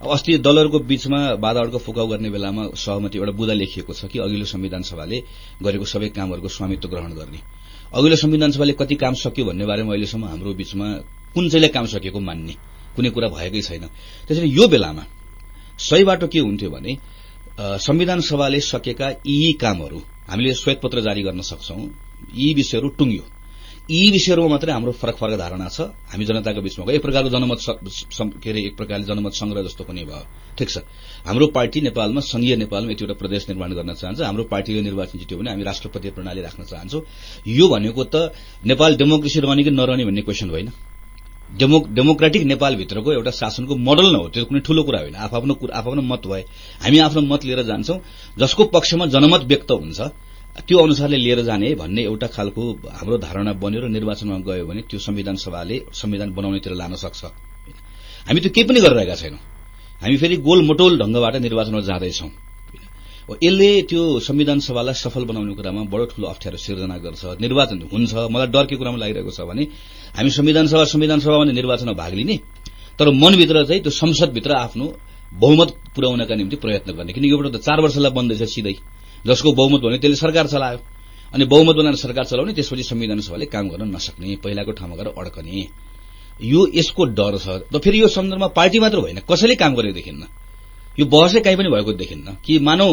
C: अब अस्ति दलहरूको बीचमा बाधावटको फुकाउ गर्ने बेलामा सहमति एउटा बुदा लेखिएको छ कि अघिल्लो संविधान सभाले गरेको सबै कामहरूको स्वामित्व ग्रहण गर्ने। अघिल्लो संविधान सभाले कति काम सक्यो भन्ने बारेमा अहिलेसम्म हाम्रो बीचमा कुन चाहिँले काम सकेको मान्ने। कुनै कुरा भएकै छैन। त्यसरी यो बेलामा सही बाटो के हुन्थ्यो भने संविधान सभाले सकेका यी कामहरू हामीले श्वेतपत्र जारी गर्न सक्छौं यी विषयहरू टुङ्ग्यो। यी विषयहरूमा मात्रै हाम्रो फरक फरक धारणा छ। हामी जनताको बीचमा एक प्रकारको जनमत के अरे एक प्रकारले जनमत संग्रह जस्तो पनि भयो। ठिक छ। हाम्रो पार्टी नेपालमा संघीय नेपालमा यतिवटा प्रदेश निर्माण गर्न चाहन्छ। हाम्रो पार्टीले निर्वाचन जित्यो भने हामी राष्ट्रपति प्रणाली राख्न चाहन्छौं। यो भनेको त नेपाल डेमोक्रेसी रहने कि नरहने भन्ने क्वेसन होइन डेमो डेमोक्रेटिक नेपालभित्रको एउटा शासनको मोडल न हो त्यो कुनै ठूलो कुरा होइन। आफ्नो आफ्नो मत भए हामी आफ्नो मत लिएर जान्छौं। जसको पक्षमा जनमत व्यक्त हुन्छ त्यो अनुसारले लिएर जाने भन्ने एउटा खालको हाम्रो धारणा बन्यो र निर्वाचनमा गयो भने त्यो संविधान सभाले संविधान बनाउनेतिर लान सक्छ। हामी त्यो केही पनि गरिरहेका छैनौं। हामी फेरि गोल मोटोल ढंगबाट निर्वाचनमा जाँदैछौं। यसले त्यो संविधान सभालाई सफल बनाउने कुरामा बडो ठूलो अप्ठ्यारो सिर्जना गर्छ निर्वाचन हुन्छ। मलाई डर के कुरामा लागिरहेको छ भने हामी संविधान सभा संविधान सभा भने निर्वाचनमा भाग लिने तर मनभित्र चाहिँ त्यो संसदभित्र आफ्नो बहुमत पुर्याउनका निम्ति प्रयत्न गर्ने। किनकि एउटा त चार वर्षलाई बन्दैछ सिधै। जसको बहुमत भन्यो त्यसले सरकार चलायो। अनि बहुमत बनाएर सरकार चलाउने त्यसपछि संविधान सभाले काम गर्न नसक्ने पहिलाको ठाउँमा गएर अड्कने। यो यसको डर छ। र फेरि यो सन्दर्भमा पार्टी मात्र होइन कसैले काम गरेको देखिन्न। यो बहसै कहीँ पनि भएको देखिन्न। कि मानौ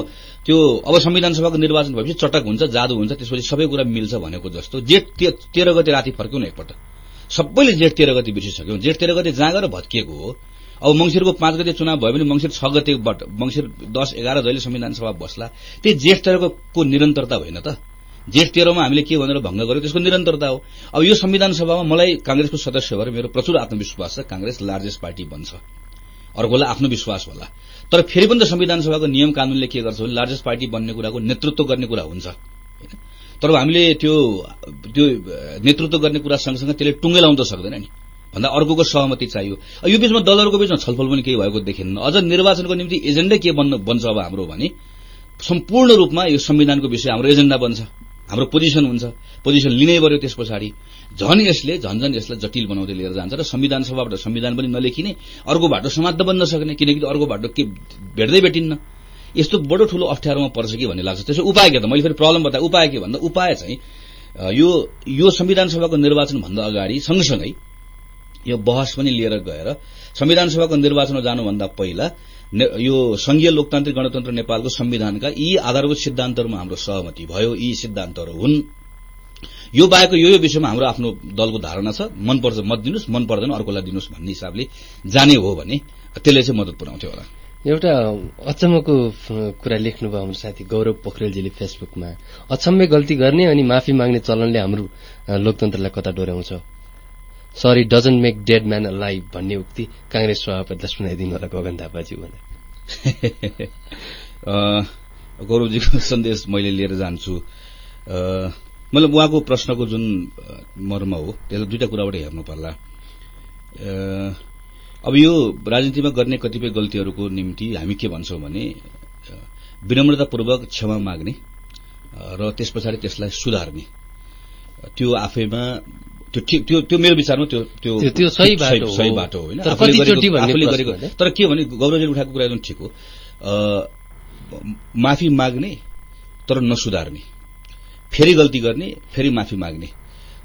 C: त्यो अब संविधान सभाको निर्वाचन भएपछि चटक हुन्छ जादु हुन्छ त्यसपछि सबै कुरा मिल्छ भनेको जस्तो जेठ तेह्र गते राति फर्क्यौँ न एकपल्ट। सबैले जेठ तेह्र गते बिर्सिसक्यौँ। जेठ तेह्र गते जहाँ गएर भत्किएको हो अब मङ्सिरको पाँच गते चुनाव भयो भने मङ्सिर छ गतेबाट मङ्सिर दस एघार जहिले संविधान सभा बस्ला। त्यही जेठ तेह्रको निरन्तरता होइन त। जेठ तेह्रमा हामीले के भनेर भङ्ग गर्यो त्यसको निरन्तरता हो। अब यो संविधान सभामा मलाई कांग्रेसको सदस्य भएर मेरो प्रचुर आत्मविश्वास छ कांग्रेस लार्जेस्ट पार्टी बन्छ। अर्कोलाई आफ्नो विश्वास होला। तर फेरि पनि त संविधान सभाको नियम कानूनले के गर्छ भने लार्जेस्ट पार्टी बन्ने कुराको नेतृत्व गर्ने कुरा हुन्छ तर हामीले त्यो त्यो नेतृत्व गर्ने कुरा सँगसँगै त्यसले टुङ्गे लाउन त सक्दैन नि। भन्दा अर्को सहमति चाहियो। यो बीचमा दलहरूको बीचमा छलफल पनि केही भएको देखिन्न। अझ निर्वाचनको निम्ति एजेन्डै के बन्न बन्छ अब हाम्रो भने सम्पूर्ण रूपमा यो संविधानको विषय हाम्रो एजेन्डा बन्छ हाम्रो पोजिसन हुन्छ। पोजिसन लिनै पर्यो त्यस पछाडि। झन यसले झन झन यसलाई जटिल बनाउँदै लिएर जान्छ र संविधान सभाबाट संविधान पनि नलेखिने अर्को बाटो समाप्त बन्न सक्ने किनकि अर्को बाटो के भेट्दै भेटिन्न। यस्तो बडो ठूलो अप्ठ्यारोमा पर्छ कि भन्ने लाग्छ। त्यसो उपाय के त? मैले फेरि प्रब्लम बताएँ। उपाय के भन्दा उपाय चाहिँ यो यो संविधान सभाको निर्वाचन भन्दा अगाडि सँगसँगै यो बहस पनि लिएर गएर संविधान सभाको निर्वाचनमा जानुभन्दा पहिला यो संघीय लोकतान्त्रिक गणतन्त्र नेपालको संविधानका यी आधारभूत सिद्धान्तहरूमा हाम्रो सहमति भयो। यी सिद्धान्तहरू हुन्। यो बाहेकको यो यो विषयमा हाम्रो आफ्नो दलको धारणा छ। मनपर्छ मत दिनुहोस् मन पर्दैन अर्कोलाई दिनुहोस् भन्ने हिसाबले जाने हो भने त्यसले चाहिँ मद्दत पुर्याउँथ्यो होला।
B: एउटा अचम्मको कुरा लेख्नुभयो हाम्रो साथी गौरव पोखरेलजीले फेसबुकमा। अचम्मै गल्ती गर्ने अनि माफी माग्ने चलनले हाम्रो लोकतन्त्रलाई कता डोर्याउँछ? Sorry doesn't make dead man live भन्ने उक्ति काङ्ग्रेस सभापतिलाई सुनाइदिनु होला गगन थापाज्यू भने *laughs*
C: गौरवजीको सन्देश मैले लिएर जान्छु। मतलब उहाँको प्रश्नको जुन मर्म हो त्यसलाई दुईटा कुराबाट हेर्नु पर्ला। अब यो राजनीतिमा गर्ने कतिपय गल्तीहरूको निम्ति हामी के भन्छौँ भने विनम्रतापूर्वक क्षमा माग्ने र त्यस पछाडि त्यसलाई सुधार्ने। त्यो आफैमा त्यो त्यो त्यो मेरो विचारमा त्यो
B: त्यो सही
C: बाटो होइन। आफूले गरेको तर के भने गौरवजीले उठाएको कुरा एकदम ठिक हो। माफी माग्ने तर नसुधार्ने। फेरि गल्ती गर्ने फेरि माफी माग्ने।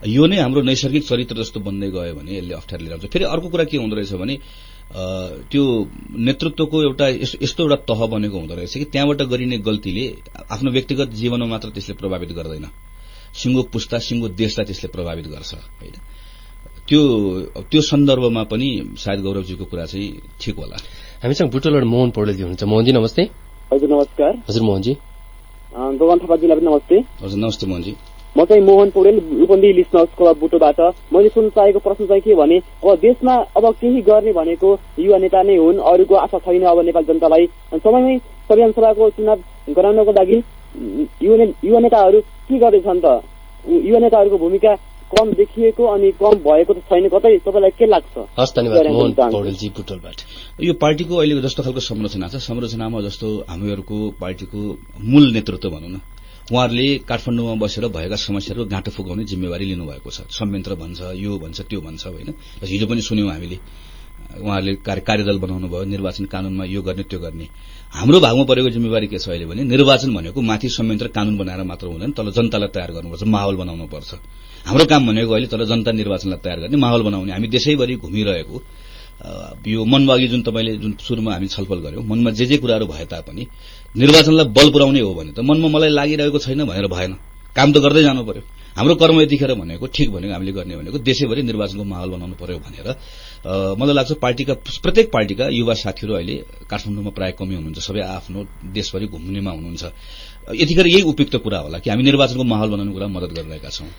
C: यो नै हाम्रो नैसर्गिक चरित्र जस्तो बन्दै गयो भने यसले अप्ठ्यारो लिएर आउँछ। फेरि अर्को कुरा के हुँदो रहेछ भने त्यो नेतृत्वको एउटा यस्तो एउटा तह बनेको हुँदो रहेछ कि त्यहाँबाट गरिने गल्तीले आफ्नो व्यक्तिगत जीवनमा मात्र त्यसले प्रभावित गर्दैन। सिङ्गो पुस्ता सिङ्गो देशलाई त्यसले प्रभावित गर्छ होइन? त्यो त्यो सन्दर्भमा पनि सायद गौरवजीको कुरा चाहिँ ठिक होला।
B: हामीसँग बुटोलबाट मोहन पौडेलजी हुनुहुन्छ। मोहनजी नमस्ते।
D: हजुर नमस्कार।
B: हजुर मोहनजी।
D: गगन थापाजीलाई पनि नमस्ते।
C: हजुर नमस्ते मोहनजी।
D: म चाहिँ मोहन पौडेल रूपन्दी लिसनर्स क्लब बुटोबाट। मैले सुन्न चाहेको प्रश्न चाहिँ के भने अब देशमा अब केही गर्ने भनेको युवा नेता नै हुन् अरूको आशा छैन अब नेपाल जनतालाई। समयमै संविधान सभाको चुनाव गराउनको लागि युवा नेताहरू के गर्दैछन् त? युवा नेताहरूको भूमिका कम देखिएको अनि कम भएको त छैन। कतै तपाईँलाई के लाग्छ?
B: हस् धन्यवाद। मोहन पौडेलजी बुटोलबाट
C: यो पार्टीको अहिले जस्तो खालको संरचना छ। संरचनामा जस्तो हामीहरूको पार्टीको मूल नेतृत्व भनौँ न उहाँहरूले काठमाडौँमा बसेर भएका समस्याहरू गाँटो फुकाउने जिम्मेवारी लिनुभएको छ। संयन्त्र भन्छ यो भन्छ त्यो भन्छ होइन? हिजो पनि सुन्यौं हामीले। उहाँहरूले कार्यदल बनाउनु भयो निर्वाचन कानूनमा यो गर्ने त्यो गर्ने। हाम्रो भागमा परेको जिम्मेवारी के छ अहिले भने निर्वाचन भनेको माथि संयन्त्र कानून बनाएर मात्र हुँदैन तल जनतालाई तयार गर्नुपर्छ माहौल बनाउनुपर्छ। हाम्रो काम भनेको अहिले तल जनता निर्वाचनलाई तयार गर्ने माहौल बनाउने। हामी देशैभरि घुमिरहेको यो मनबागी जुन तपाईँले जुन सुरुमा हामी छलफल गर्यौं मनमा जे जे कुराहरू भए तापनि निर्वाचनलाई बल पुर्याउने हो भने त मनमा मलाई लागिरहेको छैन भनेर भएन। काम त गर्दै जानु पर्यो। हाम्रो कर्म यतिखेर भनेको ठिक भनेको हामीले गर्ने भनेको देशैभरि निर्वाचनको माहौल बनाउनु पर्यो भनेर मलाई लाग्छ पार्टीका प्रत्येक पार्टीका युवा साथीहरू अहिले काठमाडौँमा प्राय कमी हुनुहुन्छ। सबै आफ्नो देशभरि घुम्नेमा हुनुहुन्छ। यतिखेर यही उपयुक्त कुरा होला कि हामी निर्वाचनको माहौल बनाउने कुरा मदत गरिरहेका छौं।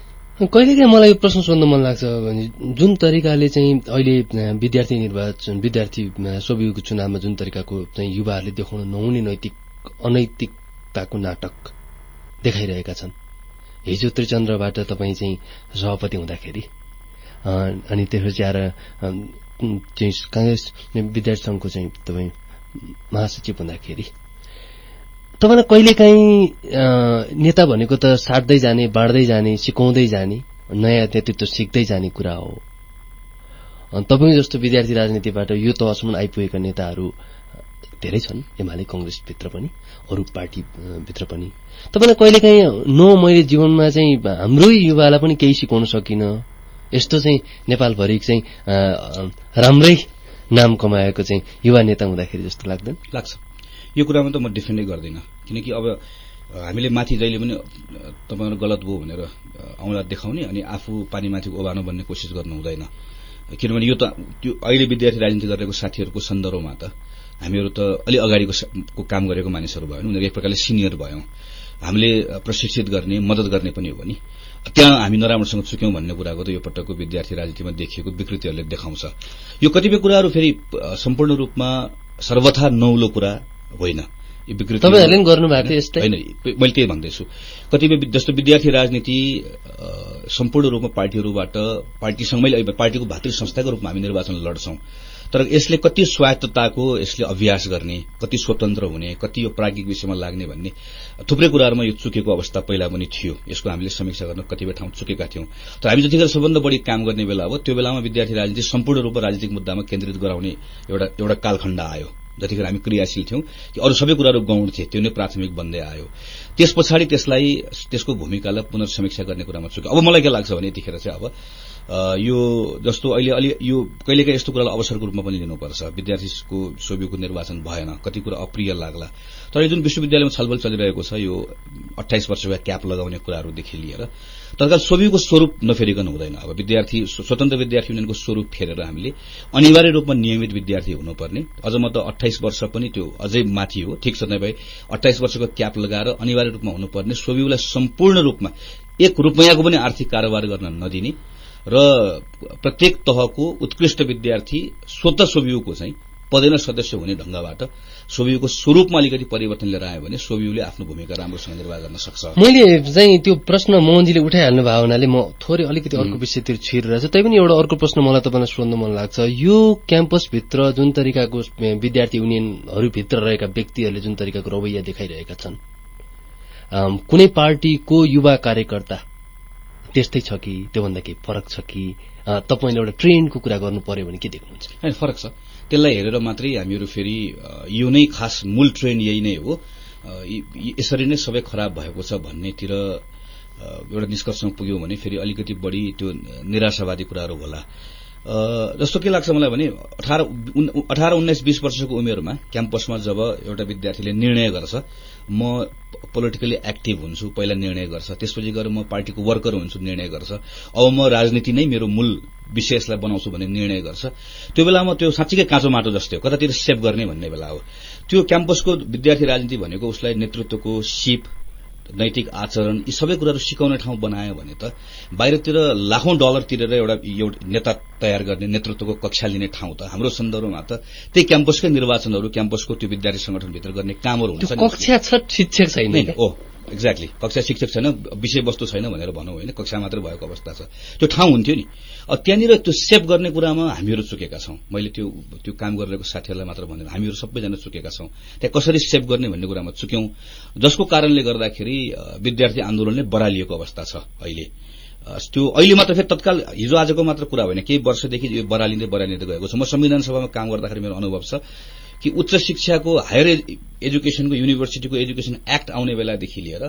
B: कहिलेकाहीँ मलाई यो प्रश्न सोध्न मन लाग्छ भने जुन तरिकाले चाहिँ अहिले विद्यार्थी निर्वाचन विद्यार्थी सोभिको चुनावमा जुन तरिकाको चाहिँ युवाहरूले देखाउन नहुने नैतिक अनैतिकताको नाटक देखाइरहेका छन्। हिजो त्रिचन्द्रबाट तपाईँ चाहिँ सभापति हुँदाखेरि अनि त्यसपछि आएर चाहिँ काङ्ग्रेस विद्यार्थी संघको चाहिँ तपाईँ महासचिव हुँदाखेरि तपाईँलाई कहिलेकाहीँ नेता भनेको त साट्दै जाने बाँड्दै जाने सिकाउँदै जाने नयाँ नेतृत्व सिक्दै जाने कुरा हो। तपाईँ जस्तो विद्यार्थी राजनीतिबाट यो तहसम्म आइपुगेका नेताहरू धेरै छन् एमाले कंग्रेसभित्र पनि अरू पार्टीभित्र पनि। तपाईँलाई कहिलेकाहीँ नो मैले जीवनमा चाहिँ हाम्रै युवालाई पनि केही सिकाउन सकिनँ। यस्तो चाहिँ नेपालभरि चाहिँ राम्रै नाम कमाएको चाहिँ युवा नेता हुँदाखेरि जस्तो लाग्दैन?
C: लाग्छ। यो कुरामा त म डिफेन्डै गर्दिनँ। किनकि अब हामीले माथि जहिले पनि तपाईँहरू गलत भयो भनेर औँला देखाउने अनि आफू पानीमाथि ओभानो बन्ने कोसिस गर्नु हुँदैन। किनभने यो त त्यो अहिले विद्यार्थी राजनीति गरेको साथीहरूको सन्दर्भमा त हामीहरू त अलि अगाडिको काम गरेको मानिसहरू भयौँ उनीहरू एक प्रकारले सिनियर भयौँ। हामीले प्रशिक्षित गर्ने मदत गर्ने पनि हो नि त्यहाँ हामी नराम्रोसँग चुक्यौं भन्ने कुराको त यो पटकको विद्यार्थी राजनीतिमा देखिएको विकृतिहरूले देखाउँछ। यो कतिपय कुराहरू फेरि सम्पूर्ण रूपमा सर्वथा नौलो कुरा होइन।
B: तपाईँहरूले गर्नु भएको यस्तै।
C: होइन मैले त्यही भन्दैछु। कतिपय जस्तो विद्यार्थी राजनीति सम्पूर्ण रूपमा पार्टीहरूबाट पार्टीसँग मैले पार्टीको भातृ संस्थाको रूपमा हामी निर्वाचन लड्छौं। तर यसले कति स्वायत्तताको यसले अभ्यास गर्ने कति स्वतन्त्र हुने कति यो प्राज्ञिक विषयमा लाग्ने भन्ने थुप्रै कुराहरूमा यो चुकेको अवस्था पहिला पनि थियो। यसको हामीले समीक्षा गर्न कतिपय ठाउँ चुकेका थियौं। तर हामी जतिखेर सबभन्दा बढी काम गर्ने बेला अब त्यो बेलामा विद्यार्थी राजनीति सम्पूर्ण रूपमा राजनीतिक मुद्दामा केन्द्रित गराउने एउटा एउटा कालखण्ड आयो। जतिखेर हामी क्रियाशील थियौं कि अरू सबै कुराहरू गौण थिए त्यो नै प्राथमिक बन्दै आयो। त्यस पछाडि त्यसलाई त्यसको भूमिकालाई पुनर्समीक्षा गर्ने कुरामा चुक्यो अब मलाई के लाग्छ भने यतिखेर चाहिँ अब यो जस्तो अहिले अलि यो कहिलेकाहीँ यस्तो कुरालाई अवसरको रूपमा पनि लिनुपर्छ। विद्यार्थीको सोभिको निर्वाचन भएन कति कुरा अप्रिय लाग्ला। तर जुन विश्वविद्यालयमा छलफल चलिरहेको छ यो अठाइस वर्षका क्याप लगाउने कुराहरूदेखि लिएर तत्काल सोभिको स्वरूप नफेरिकन हुँदैन। अब विद्यार्थी स्वतन्त्र विद्यार्थी युनियनको स्वरूप फेरेर हामीले अनिवार्य रूपमा नियमित विद्यार्थी हुनुपर्ने। अझ म त अठाइस वर्ष पनि त्यो अझै माथि हो। ठिक छ भए अठाइस वर्षको क्याप लगाएर अनिवार्य रूपमा हुनुपर्ने सोभिउलाई सम्पूर्ण रूपमा एक रूपयाँको पनि आर्थिक कारोबार गर्न नदिने र प्रत्येक तहको उत्कृष्ट विद्यार्थी स्वत सोभियुको चाहिँ पदेन सदस्य हुने ढंगबाट सोभियुको स्वरूपमा अलिकति परिवर्तन लिएर आयो भने सोभियुले आफ्नो भूमिका राम्रोसँग निर्वाह गर्न सक्छ।
B: मैले चाहिँ त्यो प्रश्न मोहनजीले उठाइहाल्नु भएको हुनाले म थोरै अलिकति अर्को विषयतिर छिरिरहेछ। तै पनि एउटा अर्को प्रश्न मलाई तपाईँलाई सोध्न मन लाग्छ। यो क्याम्पसभित्र जुन तरिकाको विद्यार्थी युनियनहरूभित्र रहेका व्यक्तिहरूले जुन तरिकाको रवैया देखाइरहेका छन् कुनै पार्टीको युवा कार्यकर्ता त्यस्तै छ कि त्योभन्दा केही फरक छ कि तपाईँले एउटा ट्रेन्डको कुरा गर्नु पर्यो भने के देख्नुहुन्छ?
C: फरक छ। त्यसलाई हेरेर मात्रै हामीहरू फेरि यो नै खास मूल ट्रेन्ड यही नै हो। यसरी नै सबै खराब भएको छ भन्नेतिर एउटा निष्कर्षमा पुग्यौँ भने फेरि अलिकति बढी त्यो निराशावादी कुराहरू होला। जस्तो के लाग्छ मलाई भने अठार अठार उन्नाइस बीस वर्षको उमेरमा क्याम्पसमा जब एउटा विद्यार्थीले निर्णय गर्छ म पोलिटिकली एक्टिभ हुन्छु पहिला निर्णय गर्छ त्यसपछि गएर म पार्टीको वर्कर हुन्छु निर्णय गर्छ। अब म राजनीति नै मेरो मूल विशेषलाई बनाउँछु भन्ने निर्णय गर्छ। त्यो बेलामा त्यो साँच्चीकै काँचो माटो जस्तै हो। कतातिर सेभ गर्ने भन्ने बेला हो। त्यो क्याम्पसको विद्यार्थी राजनीति भनेको उसलाई नेतृत्वको सिप नैतिक आचरण यी सबै कुराहरू सिकाउने ठाउँ बनायो भने त बाहिरतिर लाखौं डलर तिरेर एउटा एउटा नेता तयार गर्ने नेतृत्वको कक्षा लिने ठाउँ त हाम्रो सन्दर्भमा त त्यही क्याम्पसकै निर्वाचनहरू क्याम्पसको त्यो विद्यार्थी संगठनभित्र गर्ने कामहरू हुन्छ
B: कक्षा छ शिक्षक छैन।
C: एक्ज्याक्टली कक्षा शिक्षक छैन विषयवस्तु छैन भनेर भनौँ होइन कक्षा मात्रै भएको अवस्था छ। त्यो ठाउँ हुन्थ्यो नि। त्यहाँनिर त्यो सेभ गर्ने कुरामा हामीहरू चुकेका छौँ। मैले त्यो त्यो काम गरिरहेको साथीहरूलाई मात्र भन्दैन। हामीहरू सबैजना चुकेका छौँ। त्यहाँ कसरी सेभ गर्ने भन्ने कुरामा चुक्यौं। जसको कारणले गर्दाखेरि विद्यार्थी आन्दोलनले बरालिएको अवस्था छ अहिले। त्यो अहिले मात्र फेरि तत्काल हिजो आजको मात्र कुरा होइन। केही वर्षदेखि यो बरालिँदै बरालिँदै गएको छ। म संविधान सभामा काम गर्दाखेरि मेरो अनुभव छ। कि उच्च शिक्षाको हायर एजुकेशनको युनिभर्सिटीको एजुकेशन एक्ट आउने बेलादेखि लिएर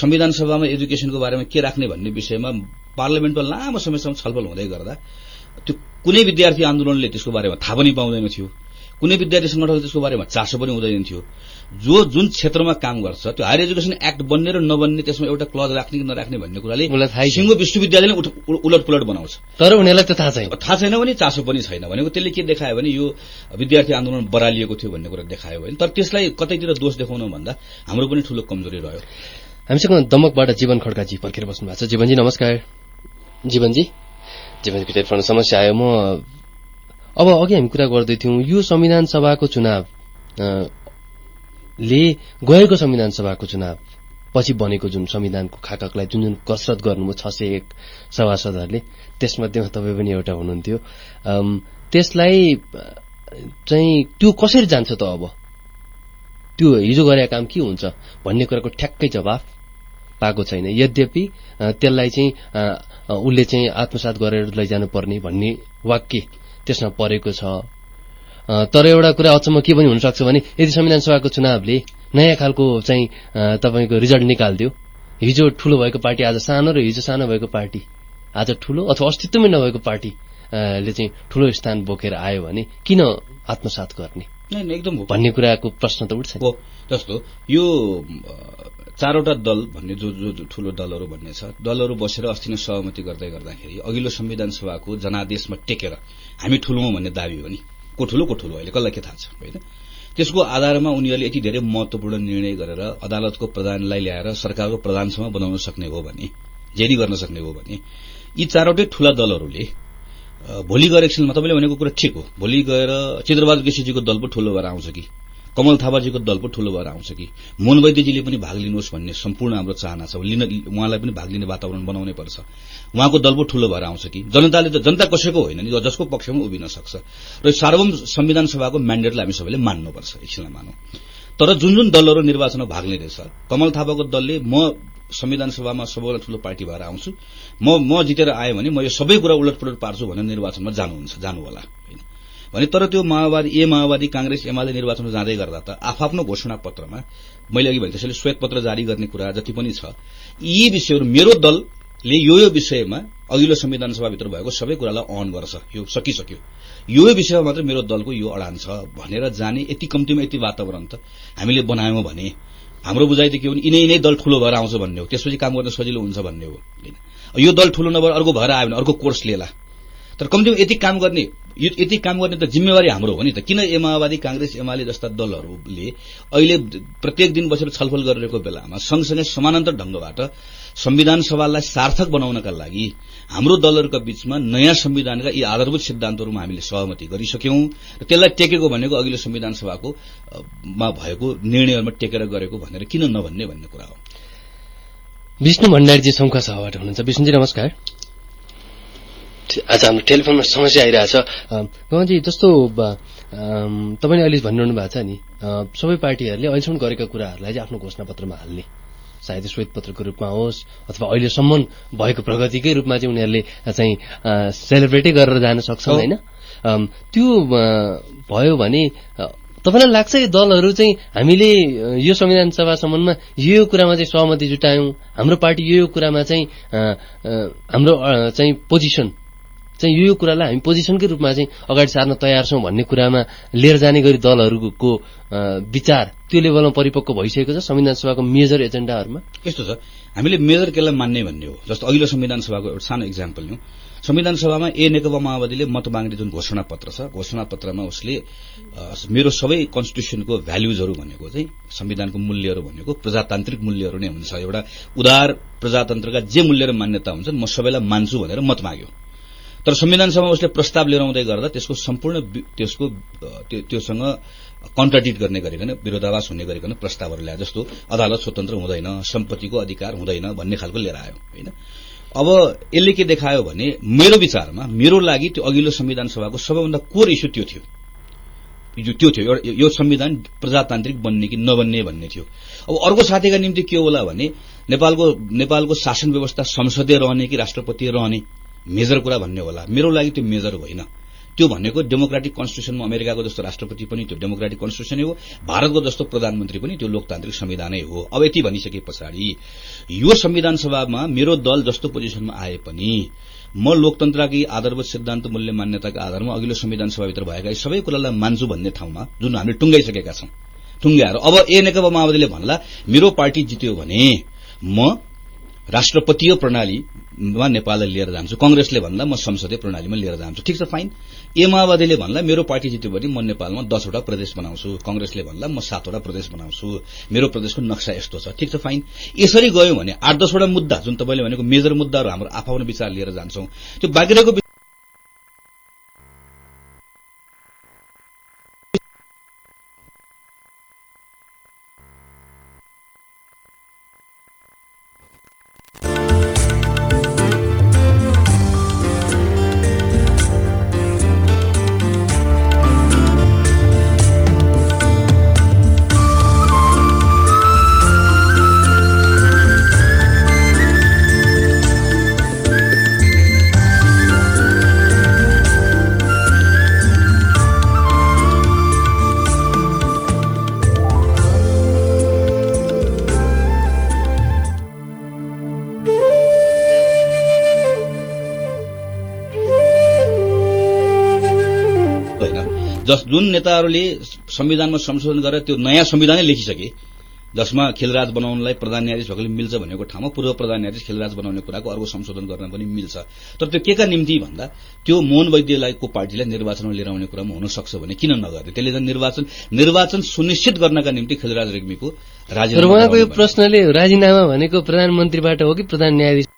C: संविधान सभामा एजुकेशनको बारेमा के राख्ने भन्ने विषयमा पार्लियामेन्टमा लामो समयसम्म छलफल हुँदै गर्दा त्यो कुनै विद्यार्थी आन्दोलनले त्यसको बारेमा थाहा पनि पाउँदैन थियो। कुनै विद्यार्थी संगठनले त्यसको बारेमा चासो पनि हुँदैन थियो। जो जुन क्षेत्रमा काम गर्छ त्यो हायर एजुकेसन एक्ट बन्ने र नबन्ने त्यसमा एउटा क्लज राख्ने कि नराख्ने भन्ने कुराले सिङ्गो विश्वविद्यालय उलट पुलट बनाउँछ।
B: तर उनीहरूलाई त्यो थाहा छैन।
C: थाहा छैन भने चासो पनि छैन भनेको त्यसले के देखायो भने यो विद्यार्थी आन्दोलन बरालिएको थियो भन्ने कुरा देखायो भने तर त्यसलाई कतैतिर दोष देखाउनु भन्दा हाम्रो पनि ठूलो कमजोरी रह्यो।
B: हामीसँग दमकबाट जीवन खड्काजी पर्खेर बस्नु भएको छ। जीवनजी नमस्कार। जीवनजी जीवनको टेलिफोन समस्या आयो। म अब अघि हामी कुरा गर्दैथ्यौं यो संविधान सभाको चुनाव ले गएको संविधान सभाको चुनाव पछि बनेको जुन संविधानको खाककलाई जुन जुन कसरत गर्नुभयो छ सय एक सभासदहरूले त्यसमध्येमा तपाईँ पनि एउटा हुनुहुन्थ्यो। त्यसलाई चाहिँ त्यो कसरी जान्छ त अब? त्यो हिजो गरेका काम के हुन्छ? भन्ने कुराको ठ्याक्कै जवाफ पाएको छैन। यद्यपि त्यसलाई चाहिँ उसले चाहिँ आत्मसात गरेर लैजानु पर्ने भन्ने वाक्य त्यसमा परेको छ। तर एउटा कुरा अचम्म के पनि हुनसक्छ भने यदि संविधान सभाको चुनावले नयाँ खालको चाहिँ तपाईँको रिजल्ट निकालिदियो। हिजो ठूलो भएको पार्टी आज सानो र हिजो सानो भएको पार्टी। आज ठूलो अथवा अस्तित्वमै नभएको पार्टीले चाहिँ ठूलो स्थान बोकेर आयो भने किन आत्मसात गर्ने?
C: एकदम
B: भन्ने कुराको प्रश्न त उठ्छ
C: जस्तो यो चारवटा दल भन्ने जो जो ठूलो दलहरू भन्ने छ दलहरू बसेर अस्ति नै सहमति गर्दै गर्दाखेरि अघिल्लो संविधान सभाको जनादेशमा टेकेर हामी ठूलो भन्ने दावी हो नि। को ठूलो अहिले कसलाई के थाहा छ होइन? त्यसको आधारमा उनीहरूले यति धेरै महत्वपूर्ण निर्णय गरेर अदालतको प्रधानलाई ल्याएर सरकारको प्रधानसम्म बनाउन सक्ने हो भने जेरी गर्न सक्ने हो भने यी चारवटै ठूला दलहरूले भोलि गएर एकछिनमा तपाईँले भनेको कुरा ठिक हो। भोलि गएर चित्रबहादुर केसीजीको दल पो ठूलो भएर आउँछ कि? कमल थापाजीको दल पो ठूलो भएर आउँछ कि। मोहन वैद्यजीले पनि भाग लिनुहोस् भन्ने सम्पूर्ण हाम्रो चाहना छ। लिन उहाँलाई पनि भाग लिने वातावरण बनाउनै पर्छ। उहाँको दल पो ठूलो भएर आउँछ कि। जनताले त जनता कसैको होइन नि जसको पक्षमा उभिन सक्छ। र सार्वभौम संविधान सभाको म्यान्डेटलाई हामी सबैले मान्नुपर्छ एकछिनलाई मानौँ। तर जुन जुन दलहरू निर्वाचनमा भाग लिँदैछ कमल थापाको दलले म संविधान सभामा सबैलाई ठूलो पार्टी भएर आउँछु। म म जितेर आएँ भने म यो सबै कुरा उलट पुलट पार्छु भनेर निर्वाचनमा जानुहुन्छ जानु होला होइन भने तर त्यो माओवादी ए माओवादी कांग्रेस एमाले निर्वाचनमा जाँदै गर्दा त आफ्नो घोषणा पत्रमा मैले अघि भने त्यसैले श्वेत पत्र जारी गर्ने कुरा जति पनि छ यी विषयहरू मेरो दलले यो यो विषयमा अघिल्लो संविधान सभाभित्र भएको सबै कुरालाई अन गर्छ। यो सकिसक्यो। यो विषयमा मात्रै मेरो दलको यो अडान छ भनेर जाने यति कम्तीमा यति वातावरण त हामीले बनायौँ भने हाम्रो बुझाइ त के हो यिनै यिनै दल ठूलो भएर आउँछ भन्ने हो। त्यसपछि काम गर्न सजिलो हुन्छ भन्ने हो। यो दल ठूलो नभएर अर्को भएर आयो भने अर्को कोर्स लिएला। तर कम्तीमा यति काम गर्ने यति काम गर्ने त जिम्मेवारी हाम्रो हो नि त। किन ए माओवादी कांग्रेस एमाले जस्ता दलहरूले अहिले प्रत्येक दिन बसेर छलफल गरिरहेको बेलामा सँगसँगै समानान्तर ढंगबाट संविधान सभालाई सार्थक बनाउनका लागि हाम्रो दलहरूका बीचमा नयाँ संविधानका यी आधारभूत सिद्धान्तहरूमा हामीले सहमति गरिसक्यौं र त्यसलाई टेकेको भनेको अघिल्लो संविधान सभाको भएको निर्णयहरूमा टेकेर गरेको भनेर किन नभन्ने भन्ने कुरा हो।
B: विष्णु भण्डारीजी शङ्खा सभाबाट हुनुहुन्छ। विष्णुजी नमस्कार। आज हाम्रो टेलिफोनमा समस्या आइरहेछ गौजी जस्तो तपाईँले अहिले भनिरहनु भएको छ नि सबै पार्टीहरूले अहिलेसम्म गरेका कुराहरूलाई चाहिँ आफ्नो घोषणापत्रमा हाल्ने। सायद श्वेतपत्रको रूपमा होस् अथवा अहिलेसम्म भएको प्रगतिकै रूपमा चाहिँ उनीहरूले चाहिँ सेलिब्रेटै गरेर जान सक्छन् होइन? त्यो भयो भने तपाईँलाई लाग्छ यो दलहरू चाहिँ हामीले यो संविधान सभासम्ममा यो कुरामा चाहिँ सहमति जुटायौं? हाम्रो पार्टी यो कुरामा चाहिँ हाम्रो चाहिँ पोजिसन चाहिँ यो कुरालाई हामी पोजिसनकै रूपमा चाहिँ अगाडि सार्न तयार छौं भन्ने कुरामा लिएर जाने गरी दलहरूको विचार त्यो लेभलमा परिपक्व भइसकेको छ। संविधान सभाको मेजर एजेण्डाहरूमा
C: यस्तो छ। हामीले मेजर केलाई मान्ने भन्ने हो। जस्तो अघिल्लो संविधान सभाको एउटा सानो इक्जाम्पल लिउँ। संविधान सभामा ए. नेकपा माओवादीले मत माग्ने जुन घोषणा पत्र छ घोषणा पत्रमा उसले मेरो सबै कन्स्टिट्युसनको भ्याल्युजहरू भनेको चाहिँ संविधानको मूल्यहरू भनेको प्रजातान्त्रिक मूल्यहरू नै हुन्छ। एउटा उदार प्रजातन्त्रका जे मूल्य र मान्यता हुन्छन् म सबैलाई मान्छु भनेर मत माग्यो। तर संविधान सभा उसले प्रस्ताव लिएर आउँदै गर्दा त्यसको सम्पूर्ण त्यसको त्योसँग कन्ट्राडिक्ट गर्ने गरिकन विरोधावास हुने गरिकन प्रस्तावहरू ल्याए जस्तो अदालत स्वतन्त्र हुँदैन सम्पत्तिको अधिकार हुँदैन भन्ने खालको लिएर आयो होइन? अब यसले के देखायो भने मेरो विचारमा मेरो लागि त्यो अघिल्लो संविधान सभाको सबैभन्दा कोर इस्यु त्यो थियो। त्यो थियो यो संविधान प्रजातान्त्रिक बन्ने कि नबन्ने भन्ने थियो। अब अर्को साथीका निम्ति के होला भने नेपालको नेपालको शासन व्यवस्था संसदीय रहने कि राष्ट्रपति रहने? मेजर कुरा भन्ने होला। मेरो लागि त्यो मेजर होइन। त्यो भनेको डेमोक्रेटिक कन्स्टिट्युसनमा अमेरिकाको जस्तो राष्ट्रपति पनि त्यो डेमोक्रेटिक कन्स्टिट्युसनै हो। भारतको जस्तो प्रधानमन्त्री पनि त्यो लोकतान्त्रिक संविधानै हो। अब यति भनिसके पछाडि यो संविधान सभामा मेरो दल जस्तो पोजिसनमा आए पनि म लोकतन्त्रकी आधारभूत सिद्धान्त मूल्य मान्यताका आधारमा अघिल्लो संविधान सभाभित्र भएका सबै कुरालाई मान्छु भन्ने ठाउँमा जुन हामीले टुङ्गाइसकेका छौं टुङ्गाएर। अब ए नेकपा माओवादीले भन्ला मेरो पार्टी जित्यो भने म राष्ट्रपतीय प्रणालीमा नेपाललाई लिएर जान्छु कंग्रेसले भन्दा म संसदीय प्रणालीमा लिएर जान्छु। ठिक छ फाइन ए माओवादीले भन्ला मेरो पार्टी जित्यो भने म नेपालमा दसवटा प्रदेश बनाउँछु। कंग्रेसले भन्ला म सातवटा प्रदेश बनाउँछु। मेरो प्रदेशको नक्सा यस्तो छ। ठिक छ फाइन यसरी गयो भने आठ दसवटा मुद्दा जुन तपाईँले भनेको मेजर मुद्दाहरू हाम्रो आफ्नो विचार लिएर जान्छौं। त्यो बाँकी रहेको जुन नेताहरूले संविधानमा संशोधन गरेर त्यो नयाँ संविधानै लेखिसके जसमा खेलराज बनाउनलाई प्रधान न्यायाधीश भएकोले मिल्छ भनेको ठाउँमा पूर्व प्रधान न्यायाधीश खेलराज बनाउने कुराको अर्को संशोधन गर्न पनि मिल्छ। तर त्यो के का निम्ति भन्दा त्यो मोहन वैद्यलाईको पार्टीलाई निर्वाचनमा लिएर आउने कुरामा हुन सक्छ भने किन नगर्ने? त्यसले झन् निर्वाचन निर्वाचन सुनिश्चित गर्नका निम्ति खेलराज रेग्मीको राजीनामा
B: उहाँको यो प्रश्नले राजीनामा भनेको प्रधानमन्त्रीबाट हो कि प्रधान न्यायाधीश?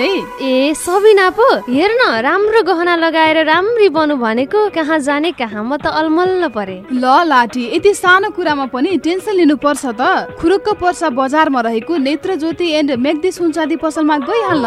E: ए सबिना पो हेर न राम्रो गहना लगाएर राम्री बनु भनेको कहाँ जाने कहाँ म त अलमल्ल परे।
F: ल लाठी यति सानो कुरामा पनि टेन्सन लिनु पर्छ त। खुरुक्क पर्सा बजारमा रहेको नेत्र ज्योति एन्ड मेग्दी सुनचाँदी पसलमा गइहाल्न।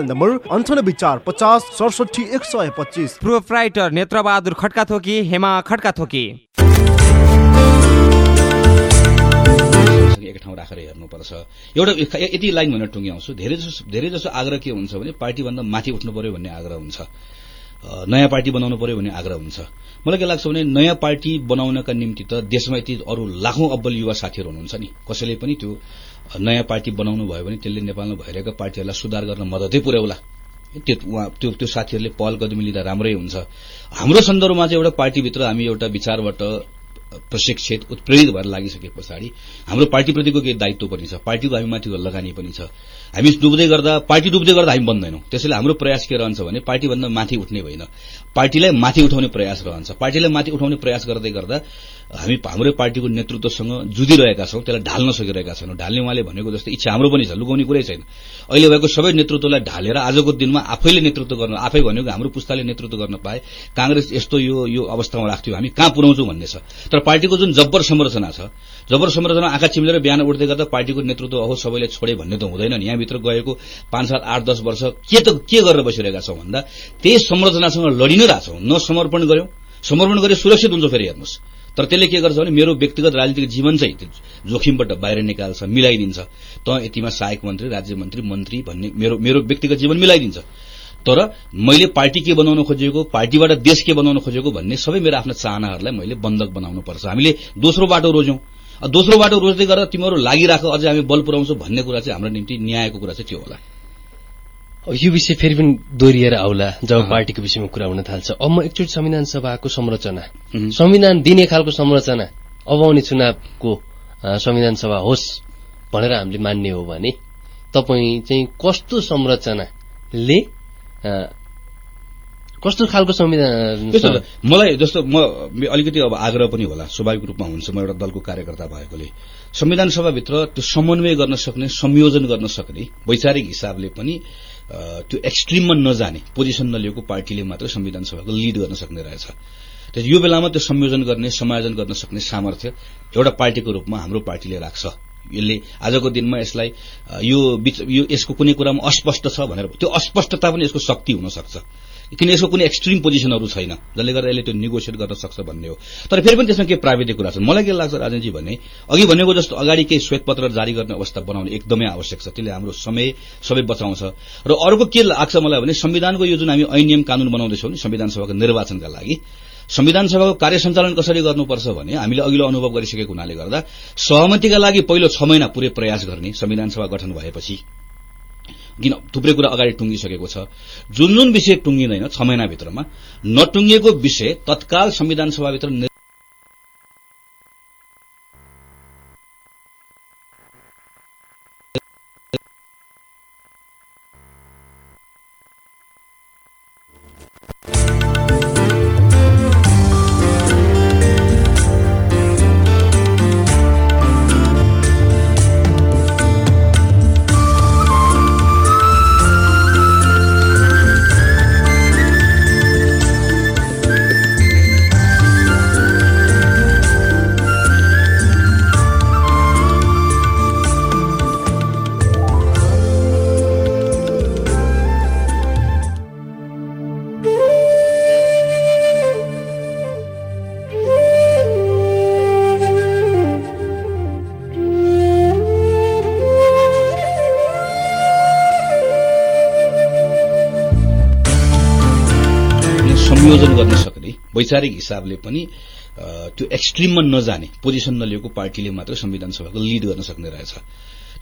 G: मोबाइल नम्बर अन्ठानब्बे चार पचास सडसठी एक सय पच्चिस।
H: प्रोपराइटर नेत्रबहादुर खड्का थोकी हेमा खड्का थोकी
C: एक ठाउँ राखेर हेर्नुपर्छ। एउटा यति लाइन भनेर टुङ्ग्याउँछु। धेरै जसो धेरै जसो आग्रह के हुन्छ भने पार्टीभन्दा माथि उठ्नु पर्यो भन्ने आग्रह हुन्छ। नयाँ पार्टी बनाउनु पर्यो भन्ने आग्रह हुन्छ। मलाई के लाग्छ भने नयाँ पार्टी बनाउनका निम्ति त देशमा यति अरू लाखौं अब्बल युवा साथीहरू हुनुहुन्छ नि। कसैले पनि त्यो नयाँ पार्टी बनाउनु भयो भने त्यसले नेपालमा भइरहेका पार्टीहरूलाई सुधार गर्न मद्दतै पुर्याउला। त्यो उहाँ त्यो त्यो साथीहरूले पहल कदमी लिँदा राम्रै हुन्छ। हाम्रो सन्दर्भमा चाहिँ एउटा पार्टीभित्र हामी एउटा विचारबाट प्रशिक्षित उत्प्रेरित भएर लागिसके पछाडि हाम्रो पार्टीप्रतिको केही दायित्व पनि छ। पार्टीको हामी माथिको लगानी पनि छ। हामी डुब्दै गर्दा पार्टी डुब्दै गर्दा हामी बन्दैनौँ। त्यसैले हाम्रो प्रयास के रहन्छ भने पार्टीभन्दा माथि उठ्ने होइन। पार्टीलाई माथि उठाउने प्रयास रहन्छ। पार्टीलाई माथि उठाउने प्रयास गर्दै गर्दा हामी हाम्रो पार्टीको नेतृत्वसँग जुधिरहेका छौँ त्यसलाई ढाल्न सकिरहेका छैनौँ। ढाल्ने उहाँले भनेको जस्तै इच्छा हाम्रो पनि छ लुगाउने कुरै छैन। अहिले भएको सबै नेतृत्वलाई ढालेर आजको दिनमा आफैले नेतृत्व गर्न आफै भनेको हाम्रो पुस्ताले नेतृत्व गर्न पाए कांग्रेस यस्तो यो यो अवस्थामा राख्थ्यो हामी कहाँ पुऱ्याउँछौँ भन्ने छ। तर पार्टीको जुन जब्बर संरचना छ जब्बर संरचना आँखा चिम्लेर बिहान उठ्दै गर्दा पार्टीको नेतृत्व अहो सबैले छोडे भन्ने त हुँदैन नि। यहाँभित्र गएको पाँच सात आठ दस वर्ष के त के गरेर बसिरहेका छौँ भन्दा त्यही संरचनासँग लडी नै रहेछौँ न समर्पण गर्यौं समर्पण गरे सुरक्षित हुन्छ फेरि हेर्नुहोस्। तर त्यसले के गर्छ भने मेरो व्यक्तिगत राजनीतिक जीवन चाहिँ जोखिमबाट बाहिर निकाल्छ मिलाइदिन्छ। त यतिमा सहायक मन्त्री राज्य मन्त्री मन्त्री भन्ने मेरो मेरो व्यक्तिगत जीवन मिलाइदिन्छ। तर मैले पार्टी के बनाउन खोजेको पार्टीबाट देश के बनाउन खोजेको भन्ने सबै मेरो आफ्ना चाहनाहरूलाई मैले बन्धक बनाउनु पर्छ हामीले दोस्रो बाटो रोज्यौं। दोस्रो बाटो रोज्दै गरेर तिमीहरू लागिराख अझै हामी बल पुऱ्याउँछौ भन्ने कुरा चाहिँ हाम्रो निम्ति न्यायको कुरा चाहिँ त्यो होला।
B: यो विषय फेरि पनि दोहोरिएर आउला जब पार्टीको विषयमा कुरा हुन थाल्छ। अब म एकचोटि संविधान सभाको संरचना संविधान दिने खालको संरचना अब आउने चुनावको संविधान सभा होस् भनेर हामीले मान्ने हो भने तपाईँ चाहिँ कस्तो संरचनाले कस्तो खालको संविधान
C: मलाई जस्तो म अलिकति अब आग्रह पनि होला स्वाभाविक रूपमा हुन्छ म एउटा दलको कार्यकर्ता भएकोले। संविधान सभाभित्र त्यो समन्वय गर्न सक्ने संयोजन गर्न सक्ने वैचारिक हिसाबले पनि त्यो एक्सट्रिममा नजाने पोजिसन नलिएको पार्टीले मात्र संविधान सभाको लिड गर्न सक्ने रहेछ। यो बेलामा त्यो संयोजन गर्ने समायोजन गर्न सक्ने सामर्थ्य एउटा पार्टीको रूपमा हाम्रो पार्टीले राख्छ। यसले आजको दिनमा यसलाई यो यसको कुनै कुरामा अस्पष्ट छ भनेर त्यो अस्पष्टता पनि यसको शक्ति हुन सक्छ किन यसको कुनै एक्सट्रिम पोजिसनहरू छैन जसले गर्दा यसले त्यो निगोसिएट गर्न सक्छ भन्ने हो। तर फेरि पनि त्यसमा केही प्राविधिक कुरा छ मलाई के लाग्छ राजनजी भने अघि भनेको जस्तो अगाडि केही श्वेतपत्र जारी गर्ने अवस्था बनाउने एकदमै आवश्यक छ त्यसले हाम्रो समय सबै बचाउँछ। र अर्को के लाग्छ मलाई भने संविधानको यो जुन हामी ऐन नियम कानून बनाउँदैछौँ नि संविधान सभाको निर्वाचनका लागि संविधान सभाको कार्य सञ्चालन कसरी गर्नुपर्छ भने हामीले अघिल्लो अनुभव गरिसकेको हुनाले गर्दा सहमतिका लागि पहिलो छ महिना पुरै प्रयास गर्ने संविधान सभा गठन भएपछि किन? थुप्रै कुरा अगाडि टुङ्गिसकेको छ। जुन जुन विषय टुङ्गिँदैन छ महिनाभित्रमा नटुङ्गिएको विषय तत्काल संविधान सभाभित्र वैचारिक हिसाबले पनि त्यो एक्सट्रिममा नजाने पोजिसन नलिएको पार्टीले मात्र संविधान सभाको लिड गर्न सक्ने रहेछ।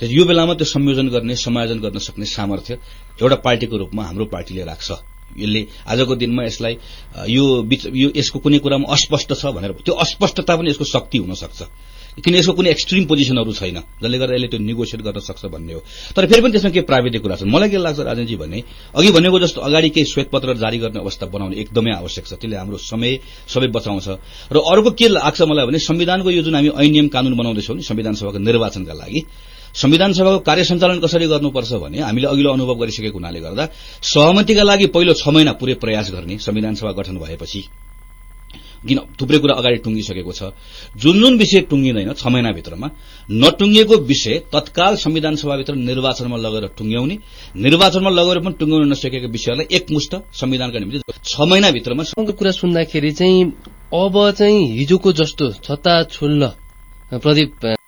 C: त्यस यो बेलामा त्यो संयोजन गर्ने समायोजन गर्न सक्ने सामर्थ्य एउटा पार्टीको रूपमा हाम्रो पार्टीले राख्छ। यसले आजको दिनमा यसलाई यो यो यसको कुनै कुरामा अस्पष्ट छ भनेर त्यो अस्पष्टता पनि यसको शक्ति हुन सक्छ। किन यसको कुनै एक्सट्रिम पोजिसनहरू छैन जसले गर्दा यसले त्यो निगोसिएट गर्न सक्छ भन्ने हो। तर फेरि पनि त्यसमा केही प्राविधिक कुरा छ मलाई के लाग्छ राजनजी भने अघि भनेको जस्तो अगाडि केही श्वेतपत्र जारी गर्ने अवस्था बनाउने एकदमै आवश्यक छ। त्यसले हाम्रो समय सबै बचाउँछ। र अर्को के लाग्छ मलाई भने संविधानको यो जुन हामी ऐन नियम कानून बनाउँदैछौँ नि संविधान सभाको निर्वाचनका लागि संविधान सभाको कार्य सञ्चालन कसरी गर्नुपर्छ भने हामीले अघिल्लो अनुभव गरिसकेको हुनाले गर्दा सहमतिका लागि पहिलो छ महिना पुरै प्रयास गर्ने संविधान सभा गठन भएपछि किन? थुप्रै कुरा अगाडि टुङ्गिसकेको छ। जुन जुन विषय टुङ्गिँदैन छ महिनाभित्रमा। नटुङ्गिएको विषय तत्काल संविधान सभाभित्र निर्वाचनमा लगेर टुङ्ग्याउने निर्वाचनमा लगेर पनि टुङ्ग्याउन नसकेको विषयलाई एकमुष्ट संविधानका निम्ति छ महिनाभित्रमा
B: कुरा सुन्दाखेरि चाहिँ अब चाहिँ हिजोको जस्तो छत्ता छुल्ल प्रदीप